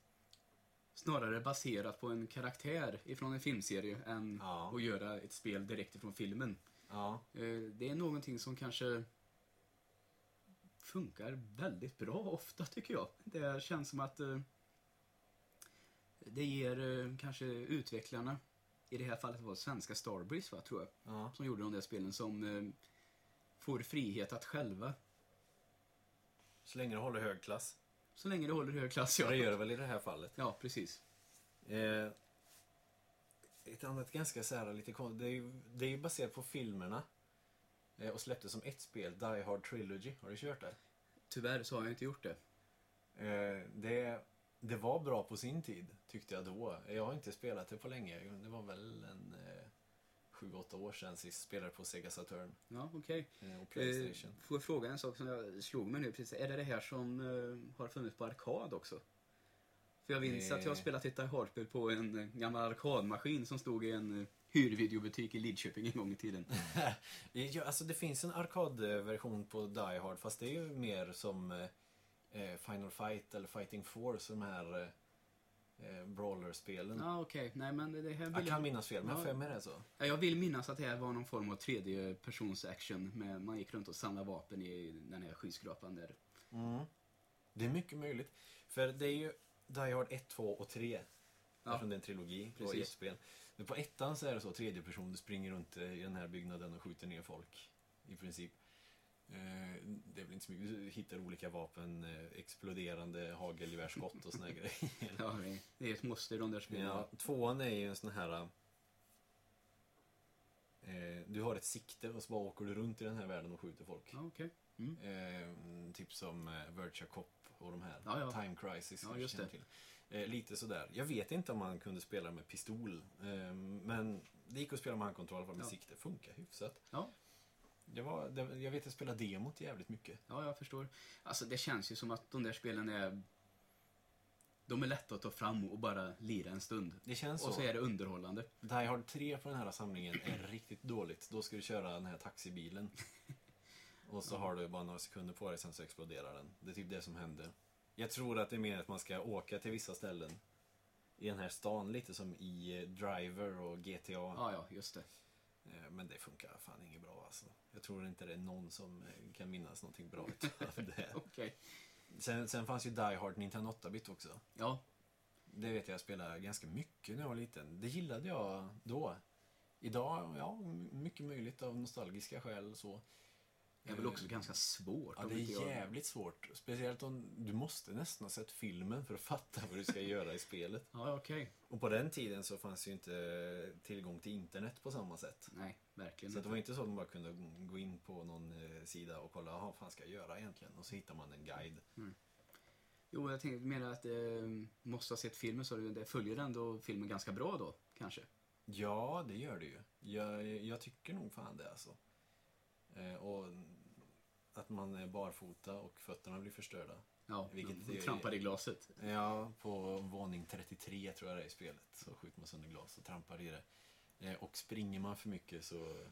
snarare baserat på en karaktär ifrån en filmserie än Ja. att göra ett spel direkt ifrån filmen. Ja, Eh, Det är någonting som kanske funkar väldigt bra ofta tycker jag. Det känns som att eh, det ger kanske utvecklarna, i det här fallet var det svenska Starbreeze va, tror jag, Ja. som gjorde de där spelen som eh, får frihet att själva, Så länge det håller hög klass. så länge det håller hög klass. Ja. Det gör det väl i det här fallet. Ja, precis. Eh, ett annat ganska så här, lite konstigt. Det är ju det är ju baserat på filmerna. Eh, och släpptes som ett spel, Die Hard Trilogy. Har du kört det? Tyvärr så har jag inte gjort det. Eh, det? Det var bra på sin tid, tyckte jag då. Jag har inte spelat det på länge. Det var väl en eh, 7-8 år sedan sist spelade på Sega Saturn Ja, okej. eh, och Eh, Playstation. får jag fråga en sak som jag slog mig nu precis. Är det det här som eh, har funnits på arkad också? För jag minns att jag har Eh. spelat ett Die Hard-spel på en eh, gammal arkadmaskin som stod i en eh, hyrvideobutik i Lidköping en gång i tiden. Ja, alltså det finns en arkadversion på Die Hard fast det är ju mer som eh, eh, Final Fight eller Fighting Force, de här eh, eh, brawlerspelen. Ja, okej. Nej, men det här Jag vill kan jag... minnas fel, men Ja. mig är det så. Ja, jag vill minnas att det här var någon form av tredje persons action. Med, man gick runt och samlade vapen i den här skyskrapan där. Mm. Det är mycket möjligt. För det är ju Die Hard 1, 2 och 3. Ja. Eftersom det är en trilogi och Precis. ett spel. Men på ettan så är det så, tredje person, du springer runt eh, i den här byggnaden och skjuter ner folk. I princip. Eh, Det är väl inte så mycket, du hittar olika vapen, eh, exploderande hagelgevärsskott och såna grejer. Ja, det- är ett måste i de där spelen. Ja, tvåan är ju en sån här... Eh, du har ett sikte och så bara åker du runt i den här världen och skjuter folk. Ja, okej. Mm. Eh, typ som eh, Virtua Cop och de här. Ja, ja. Time Crisis. Ja, just det. Till. Eh, lite sådär. Jag vet inte om man kunde spela med pistol. Men det gick att spela med handkontroll fall med Ja. sikte. Funkar hyfsat. Ja. Det var, det, jag vet att jag spelade demot jävligt mycket. Ja, jag förstår. Alltså, det känns ju som att de där spelen är... De är lätta att ta fram och bara lira en stund. Det känns Och så. så är det underhållande. Die Hard 3 på den här samlingen är riktigt dåligt. Då ska du köra den här taxibilen. Och så har du bara några sekunder på dig, sen så exploderar den. Det är typ det som händer. Jag tror att det är mer att man ska åka till vissa ställen i den här stan, lite som i eh, Driver och GTA. Ja, ja, just det. Eh, Men det funkar fan inget bra alltså. Jag tror inte det är någon som eh, kan minnas någonting bra utav det. Okej. Sen, sen fanns ju Die Hard Nintendo 8-bit också. Ja, Det vet jag, jag spelade ganska mycket när jag var liten. Det gillade jag då. Idag, ja, mycket möjligt av nostalgiska skäl så. Det är väl också ganska svårt. Ja, det är jävligt svårt. Speciellt om du måste nästan ha sett filmen för att fatta vad du ska göra i spelet. Ja, okej. Och på den tiden så fanns ju inte tillgång till internet på samma sätt. Nej, verkligen Så det var inte. så att man bara kunde gå in på någon eh, sida och kolla, vad fan ska jag göra egentligen? Och så hittar man en guide. Jo, jag tänkte mera att eh, måste ha sett filmen så det följer ändå filmen ganska bra då, kanske. Ja, det gör det ju. Jag, jag tycker nog fan det alltså. Eh, och att man är barfota och fötterna blir förstörda. Ja, Vilket de trampar i glaset. Ja, på våning 33 tror jag det är i spelet. Så skjuter man sönder glas och trampar i det. Eh, och springer man för mycket så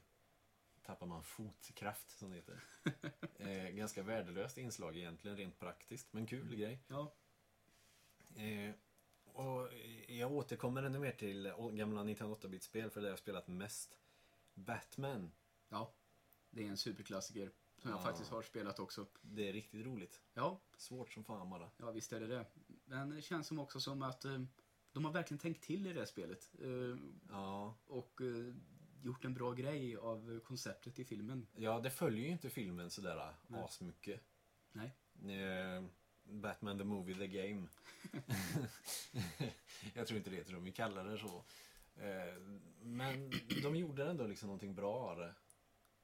tappar man fotkraft, som det heter. Eh, ganska värdelöst inslag egentligen, rent praktiskt, men kul grej. Ja, Eh, och jag återkommer ännu mer till gamla Nintendo 8-bit-spel, för det har jag spelat mest. Batman, ja. Det är en superklassiker som jag Ja. faktiskt har spelat också. det är riktigt roligt. Ja, Svårt som fan bara. ja visst är det det. Men det känns som också som att eh, de har verkligen tänkt till i det här spelet. Eh, Ja, och eh, gjort en bra grej av konceptet i filmen. ja det följer ju inte filmen sådär Nej. asmycket. Nej. Eh, Batman the Movie the Game. jag tror inte det heter så, vi kallar det så. Eh, men de gjorde ändå liksom någonting bra av det.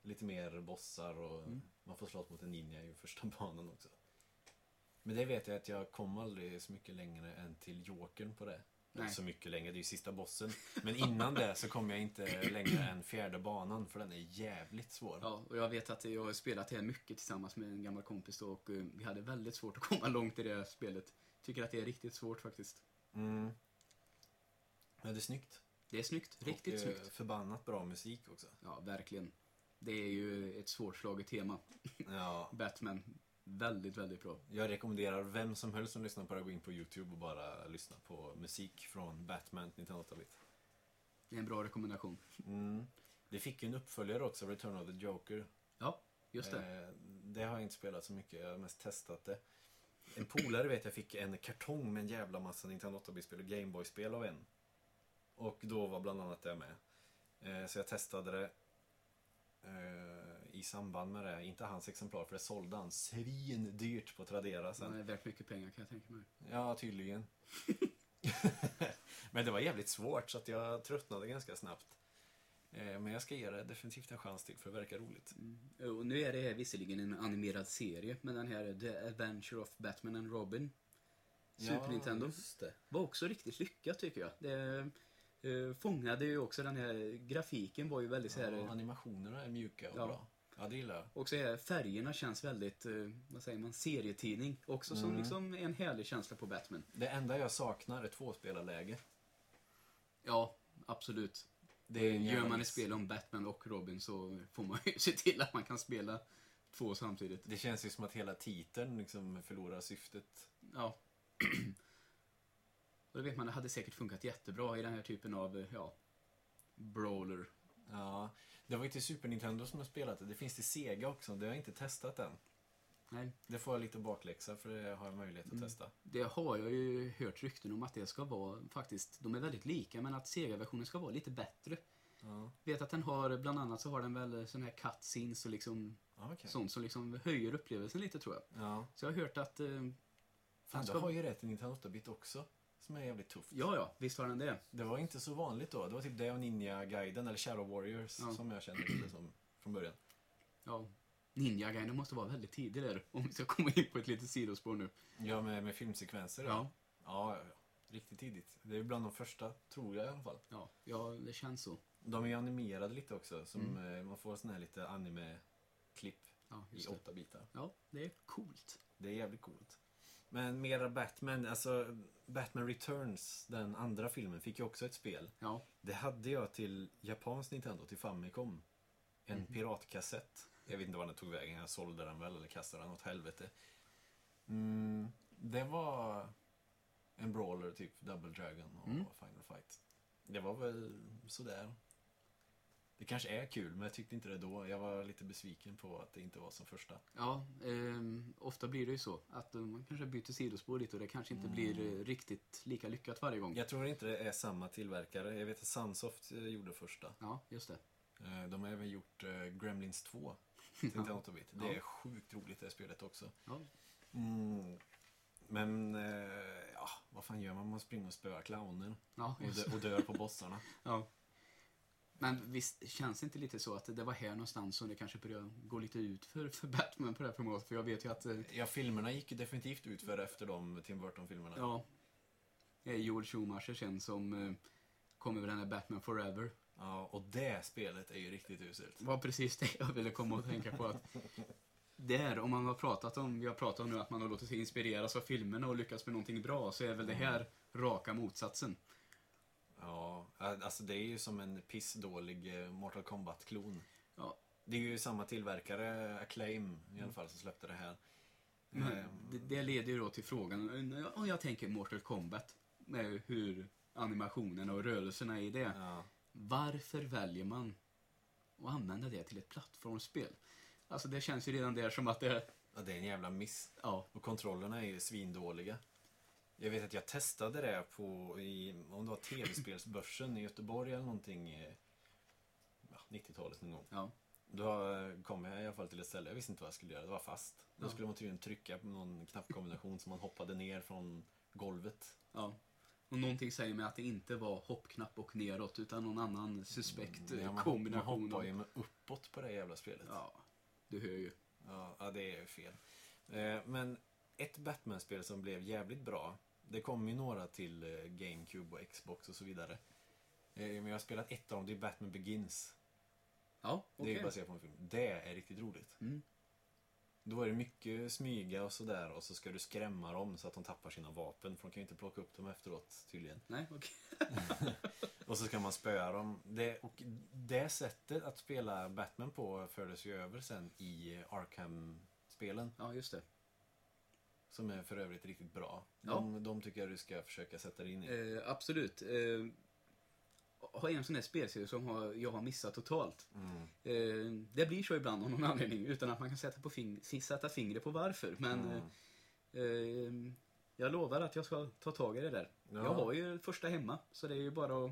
Lite mer bossar och Mm. man får slåss mot en ninja i första banan också. Men det vet jag att jag kom aldrig så mycket längre än till Jokern på det. Nej. Så mycket längre, det är ju sista bossen. Men innan det så kom jag inte längre än fjärde banan för den är jävligt svår. Ja, och jag vet att jag har spelat det här mycket tillsammans med en gammal kompis då, och eh, vi hade väldigt svårt att komma långt i det här spelet. Tycker att det är riktigt svårt faktiskt. Mm. Men det är snyggt. Det är snyggt, riktigt och, eh, snyggt. förbannat bra musik också. Ja, verkligen. Det är ju ett svårslaget tema. Ja, Batman, väldigt, väldigt bra. jag rekommenderar vem som helst som lyssnar på det att gå in på Youtube och bara lyssna på musik från Batman 1908-bit. Det är en bra rekommendation. Mm. Det fick ju en uppföljare också, Return of the Joker. Ja, just det. Eh, det har jag inte spelat så mycket. Jag har mest testat det. En polare vet jag fick en kartong med en jävla massa Nintendo 8-bitspel och Gameboy-spel av en. Och då var bland annat det med. Eh, så jag testade det i samband med det. Inte hans exemplar, för det sålde han svindyrt på Tradera sen. Det är värt mycket pengar kan jag tänka mig. Ja, tydligen. Men det var jävligt svårt så att jag tröttnade ganska snabbt. Eh, Men jag ska ge det definitivt en chans till för det verkar roligt. Mm. Och nu är det här visserligen en animerad serie, men den här The Adventure of Batman and Robin Super Nintendo just det. var också riktigt lyckat tycker jag. Det eh, fångade ju också den här grafiken var ju väldigt så här, Ja, animationerna är mjuka och Ja. bra. Ja, det gillar jag. också här, färgerna känns väldigt, eh, vad säger man, serietidning. Också som Mm. liksom en härlig känsla på Batman. Det enda jag saknar är tvåspelarläge. Ja, absolut. Det är Gör man ett spel om Batman och Robin så får man ju se till att man kan spela två samtidigt. Det känns ju som att hela titeln liksom förlorar syftet. Ja. Och det vet man, det hade säkert funkat jättebra i den här typen av, eh, ja, brawler. Ja, det var ju till Super Nintendo som jag spelat det. Det finns till Sega också. Det har jag inte testat än. Nej, Det får jag lite bakläxa för det har jag möjlighet att Mm. testa. det har jag ju hört rykten om att det ska vara faktiskt, de är väldigt lika men att Sega-versionen ska vara lite bättre. Ja, Vet att den har, bland annat så har den väl sån här cutscenes och liksom okej. sånt som liksom höjer upplevelsen lite tror jag. Ja. Så jag har hört att, eh, Fan, den du ska... har ju rätt i Nintendo 8-bit också. Som är jävligt tufft. Ja, ja, visst har den det. Det var inte så vanligt då. Det var typ det och Ninja-guiden, eller Shadow Warriors, Ja. som jag kände till det som från början. Ja. ninja guiden måste vara väldigt tidig där, om vi ska komma in på ett litet sidospår nu. Ja, med, med filmsekvenser. Ja, Ja, ja. Riktigt tidigt. Det är bland de första, tror jag i alla fall. ja, ja det känns så. De är ju animerade lite också, som Mm. eh, man får sån här lite anime-klipp Ja, i åtta bitar. Ja, det är coolt. Det är jävligt coolt. Men mera Batman, alltså Batman Returns, den andra filmen, fick ju också ett spel. Ja, Det hade jag till Japans Nintendo, till Famicom. En Mhm. piratkassett. Jag vet inte var den tog vägen, jag sålde den väl eller kastade den åt helvete. Mm, det var en brawler, typ Double Dragon och Mm. Final Fight. Det var väl sådär. Det kanske är kul, men jag tyckte inte det då. Jag var lite besviken på att det inte var som första. ja ehm, ofta blir det ju så att eh, man kanske byter sidospår lite och det kanske inte blir eh, riktigt lika lyckat varje gång. Jag tror inte det är samma tillverkare. Jag vet att Sunsoft eh, gjorde första. Ja, just det. Eh, De har även gjort eh, Gremlins 2 till. 8-bit. Det är sjukt roligt det spelet också. Ja. Mm. Men, eh, ja, vad fan gör man? Man springer och spöar clowner. Ja, och dör på bossarna. Ja. Men visst känns det inte lite så att det var här någonstans som det kanske började gå lite ut för, för Batman på det här formatet? För jag vet ju att, eh, Ja, filmerna gick definitivt ut för efter de Tim Burton-filmerna. ja, det är Joel Schumacher sen som eh, kom över den här Batman Forever. Ja, och det spelet är ju riktigt uselt. Det var precis det jag ville komma och tänka på. att Där, om man har pratat om, vi har pratat om nu att man har låtit sig inspireras av filmerna och lyckats med någonting bra, så är väl det här raka motsatsen. Ja, alltså det är ju som en pissdålig eh, Mortal Kombat-klon. Ja. Det är ju samma tillverkare, Acclaim i alla fall, som släppte det här. Men Ehm, det, det leder ju då till frågan, om jag tänker Mortal Kombat, med hur animationerna och rörelserna i det. ja. Varför väljer man att använda det till ett plattformsspel? Alltså det känns ju redan där som att det, ja, det är en jävla miss. ja, Och kontrollerna är ju svindåliga. Jag vet att jag testade det på, i, om det var tv-spelsbörsen i Göteborg eller någonting. eh, Ja, 90-talet någon gång. ja, Då kom jag i alla fall till ett ställe, jag visste inte vad jag skulle göra, det var fast. Då skulle man tydligen trycka på någon knappkombination så man hoppade ner från golvet. ja. Och någonting säger mig att det inte var hoppknapp och neråt, utan någon annan suspekt eh, Ja, man, kombination. man hoppar ju med uppåt på det jävla spelet. Ja, du hör ju. Ja, ja, det är fel. Eh, Men ett Batman-spel som blev jävligt bra, det kom ju några till eh, GameCube och Xbox och så vidare. Eh, Men jag har spelat ett av dem, det är Batman Begins. Ja, Det är baserat på en film. Det är riktigt roligt. Mm. Då är det mycket smyga och sådär och så ska du skrämma dem så att de tappar sina vapen för de kan ju inte plocka upp dem efteråt tydligen. Nej, okej. Och så ska man spöa dem. Det, och det sättet att spela Batman på fördes ju över sen i Arkham-spelen. Ja, just det. Som är för övrigt riktigt bra. Ja. De, de tycker jag du ska försöka sätta dig in i. Eh, absolut. Eh, har en sån här spelserie som har, jag har missat totalt. Mm. Eh, det blir så ibland av någon anledning utan att man kan sätta, på fing- sätta fingret på varför. Men Mm. eh, eh, jag lovar att jag ska ta tag i det där. Ja. Jag har ju första hemma så det är ju bara att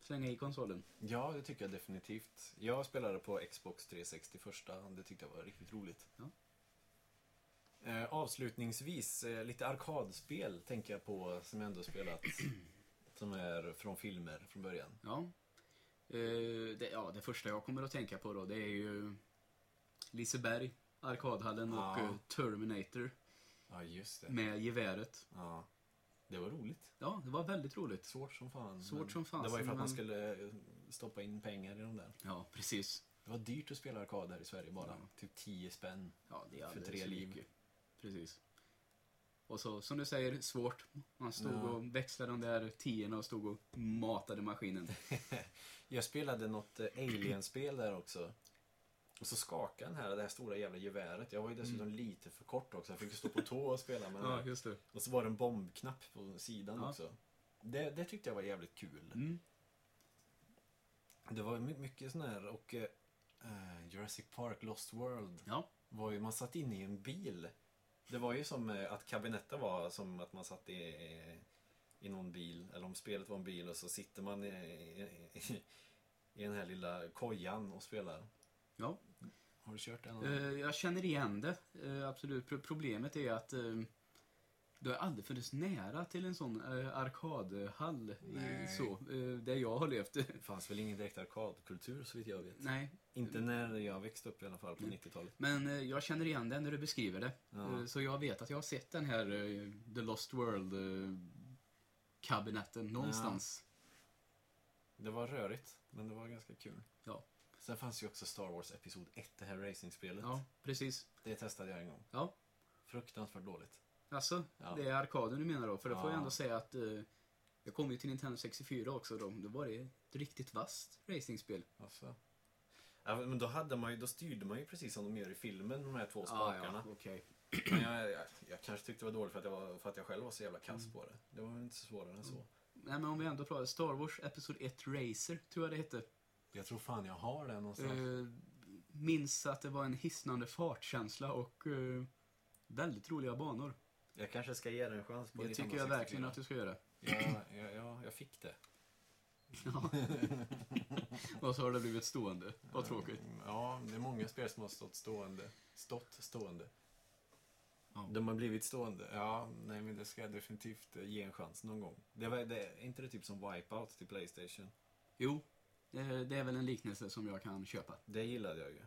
slänga i konsolen. Ja, det tycker jag definitivt. Jag spelade på Xbox 360 första. Det tyckte jag var riktigt roligt. Ja. Eh, avslutningsvis, eh, lite arkadspel tänker jag på som jag ändå spelat. som är från filmer från början. Ja. Eh, det, ja, det första jag kommer att tänka på då det är ju Liseberg, Arkadhallen och Ja. eh, Terminator Ja, just det. med geväret. Ja. Det var roligt. Ja, det var väldigt roligt. Svårt som fan. Svårt som fan, Det var ju för att man skulle stoppa in pengar i de där. Ja, precis. Det var dyrt att spela arkad här i Sverige bara. Ja. Typ 10 spänn. Ja, det är För tre liv. mycket. Precis. Och så, som du säger, svårt. Man stod Ja. och växlade de där tiorna och stod och matade maskinen. Jag spelade något eh, Alien-spel där också. Och så skakade den här, det här stora jävla geväret. Jag var ju dessutom lite för kort också. Jag fick stå på tå och spela med Ja, just det. Och så var det en bombknapp på sidan Ja. också. Det, det tyckte jag var jävligt kul. Mm. Det var my- mycket sån här och eh, Jurassic Park Lost World Ja, var ju, man satt inne i en bil. Det var ju som eh, att kabinettet var som att man satt i, i någon bil, eller om spelet var en bil och så sitter man i, i, i den här lilla kojan och spelar. ja. Har du kört den? Eh, jag känner igen det. Eh, absolut. Pro- problemet är att du har aldrig funnits nära till en sån eh, arkadhall så, där jag har levt. Det fanns väl ingen direkt arkadkultur så vitt jag vet. Nej, Inte när jag växte upp i alla fall på Mm. 90-talet. men eh, jag känner igen det när du beskriver det. Ja. Eh, så jag vet att jag har sett den här eh, The Lost World eh, kabinetten någonstans. Det var rörigt, men det var ganska kul. Ja. Sen fanns ju också Star Wars Episod 1, det här racingspelet. Ja, precis. Det testade jag en gång. Ja. Fruktansvärt dåligt. Alltså, Ja. det är arkaden du menar då? För då får jag Ja. ändå säga att eh, jag kom ju till Nintendo 64 också då. Då var det ett riktigt vasst racingspel. Alltså. Ja, men då, hade man ju, då styrde man ju precis som de gör i filmen, de här två spakarna. Ja, okej. Men jag, jag, jag kanske tyckte det var dåligt för att jag, var, för att jag själv var så jävla kass på det. Det var väl inte svårare än så. Nej, men om vi ändå pratar Star Wars Episod 1 Racer, tror jag det hette. Jag tror fan jag har det någonstans. Eh, minns att det var en hisnande fartkänsla och eh, väldigt roliga banor. Jag kanske ska ge det en chans på Det tycker jag 64. verkligen att du ska göra. Ja, ja, ja, jag fick det. Ja. och så har det blivit stående. Vad tråkigt. Ja, det är många spel som har stått stående. Stått stående. Ja. De har blivit stående. Ja, nej men det ska jag definitivt eh, ge en chans någon gång. Det var, det, är inte det typ som Wipeout till Playstation? Jo, eh, det är väl en liknelse som jag kan köpa. Det gillade jag ju.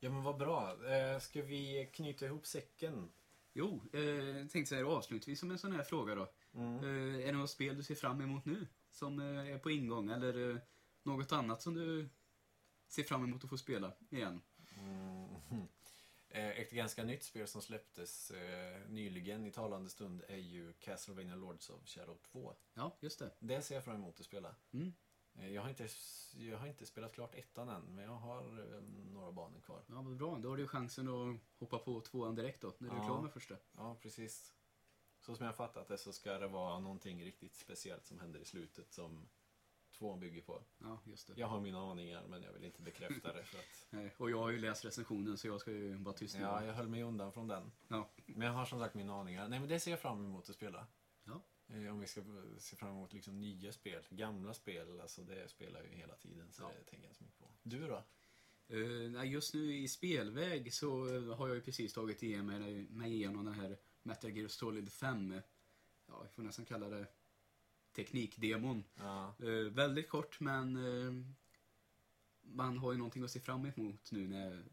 Ja men vad bra. Eh, ska vi knyta ihop säcken? Jo, eh, tänkte säga avslutningsvis som en sån här fråga då. Mm. Eh, är det något spel du ser fram emot nu? Som eh, är på ingång eller eh, något annat som du ser fram emot att få spela igen? Mm. Ett ganska nytt spel som släpptes nyligen i talande stund är ju Castlevania Lords of Shadow 2. Ja, just det. Det ser jag fram emot att spela. Mm. Jag har, inte, jag har inte spelat klart ettan än, men jag har några banor kvar. Ja, vad bra. Då har du chansen att hoppa på tvåan direkt då, när du är Ja. klar med första. Ja, precis. Så som jag har fattat det så ska det vara någonting riktigt speciellt som händer i slutet som tvåan bygger på. Ja, just det. Jag har mina aningar, men jag vill inte bekräfta det för att Nej, och jag har ju läst recensionen så jag ska ju bara tysta Ja, ner. jag höll mig undan från den. Ja. Men jag har som sagt mina aningar. Nej, men det ser jag fram emot att spela. Ja. Eh, Om vi ska se fram emot liksom nya spel. Gamla spel, alltså det spelar jag ju hela tiden. Så Ja. det tänker jag inte så mycket på. Du då? Nej, just nu i spelväg så har jag ju precis tagit igen mig, mig igenom den här Metal Gear Solid 5. eh, Ja, vi får nästan kalla det teknikdemon. Ja. Eh, väldigt kort, men eh, man har ju någonting att se fram emot nu när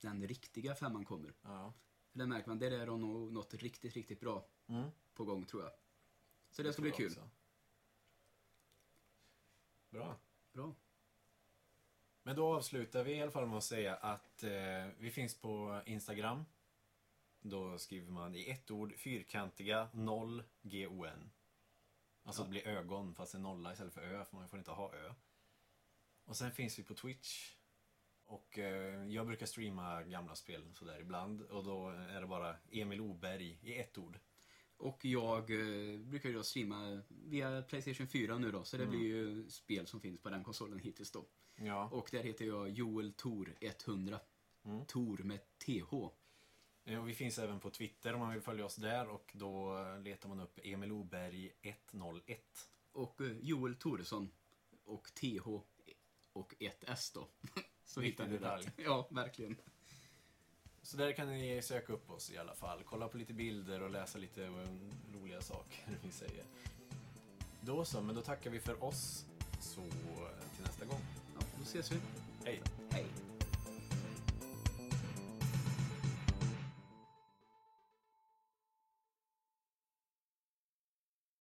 den riktiga femman kommer. ja. För det märker man, där är det nog något riktigt, riktigt bra Mm. på gång tror jag. Så det ska bli kul. också. Bra. Bra. Men då avslutar vi i alla fall med att säga att eh, vi finns på Instagram. Då skriver man i ett ord fyrkantiga 0 GON. Alltså Ja. det blir ögon fast en nolla istället för ö, för man får inte ha ö. Och sen finns vi på Twitch. Och eh, jag brukar streama gamla spel sådär ibland. Och då är det bara Emil Oberg i ett ord. Och jag eh, brukar ju då streama via Playstation 4 nu då, så det blir ju spel som finns på den konsolen hittills då. Ja. Och där heter jag Joel Tor 100. Mm. Tor med TH. Eh, Och vi finns även på Twitter om man vill följa oss där och då letar man upp Emil Oberg 101. Och eh, Joel Toresson. Och TH och ett S då. Så hittar ni detalj. rätt. Ja, verkligen. Så där kan ni söka upp oss i alla fall. Kolla på lite bilder och läsa lite eh, roliga saker vi säger. Då så, men då tackar vi för oss. Så eh, till nästa gång. Ja, då ses vi. Hej!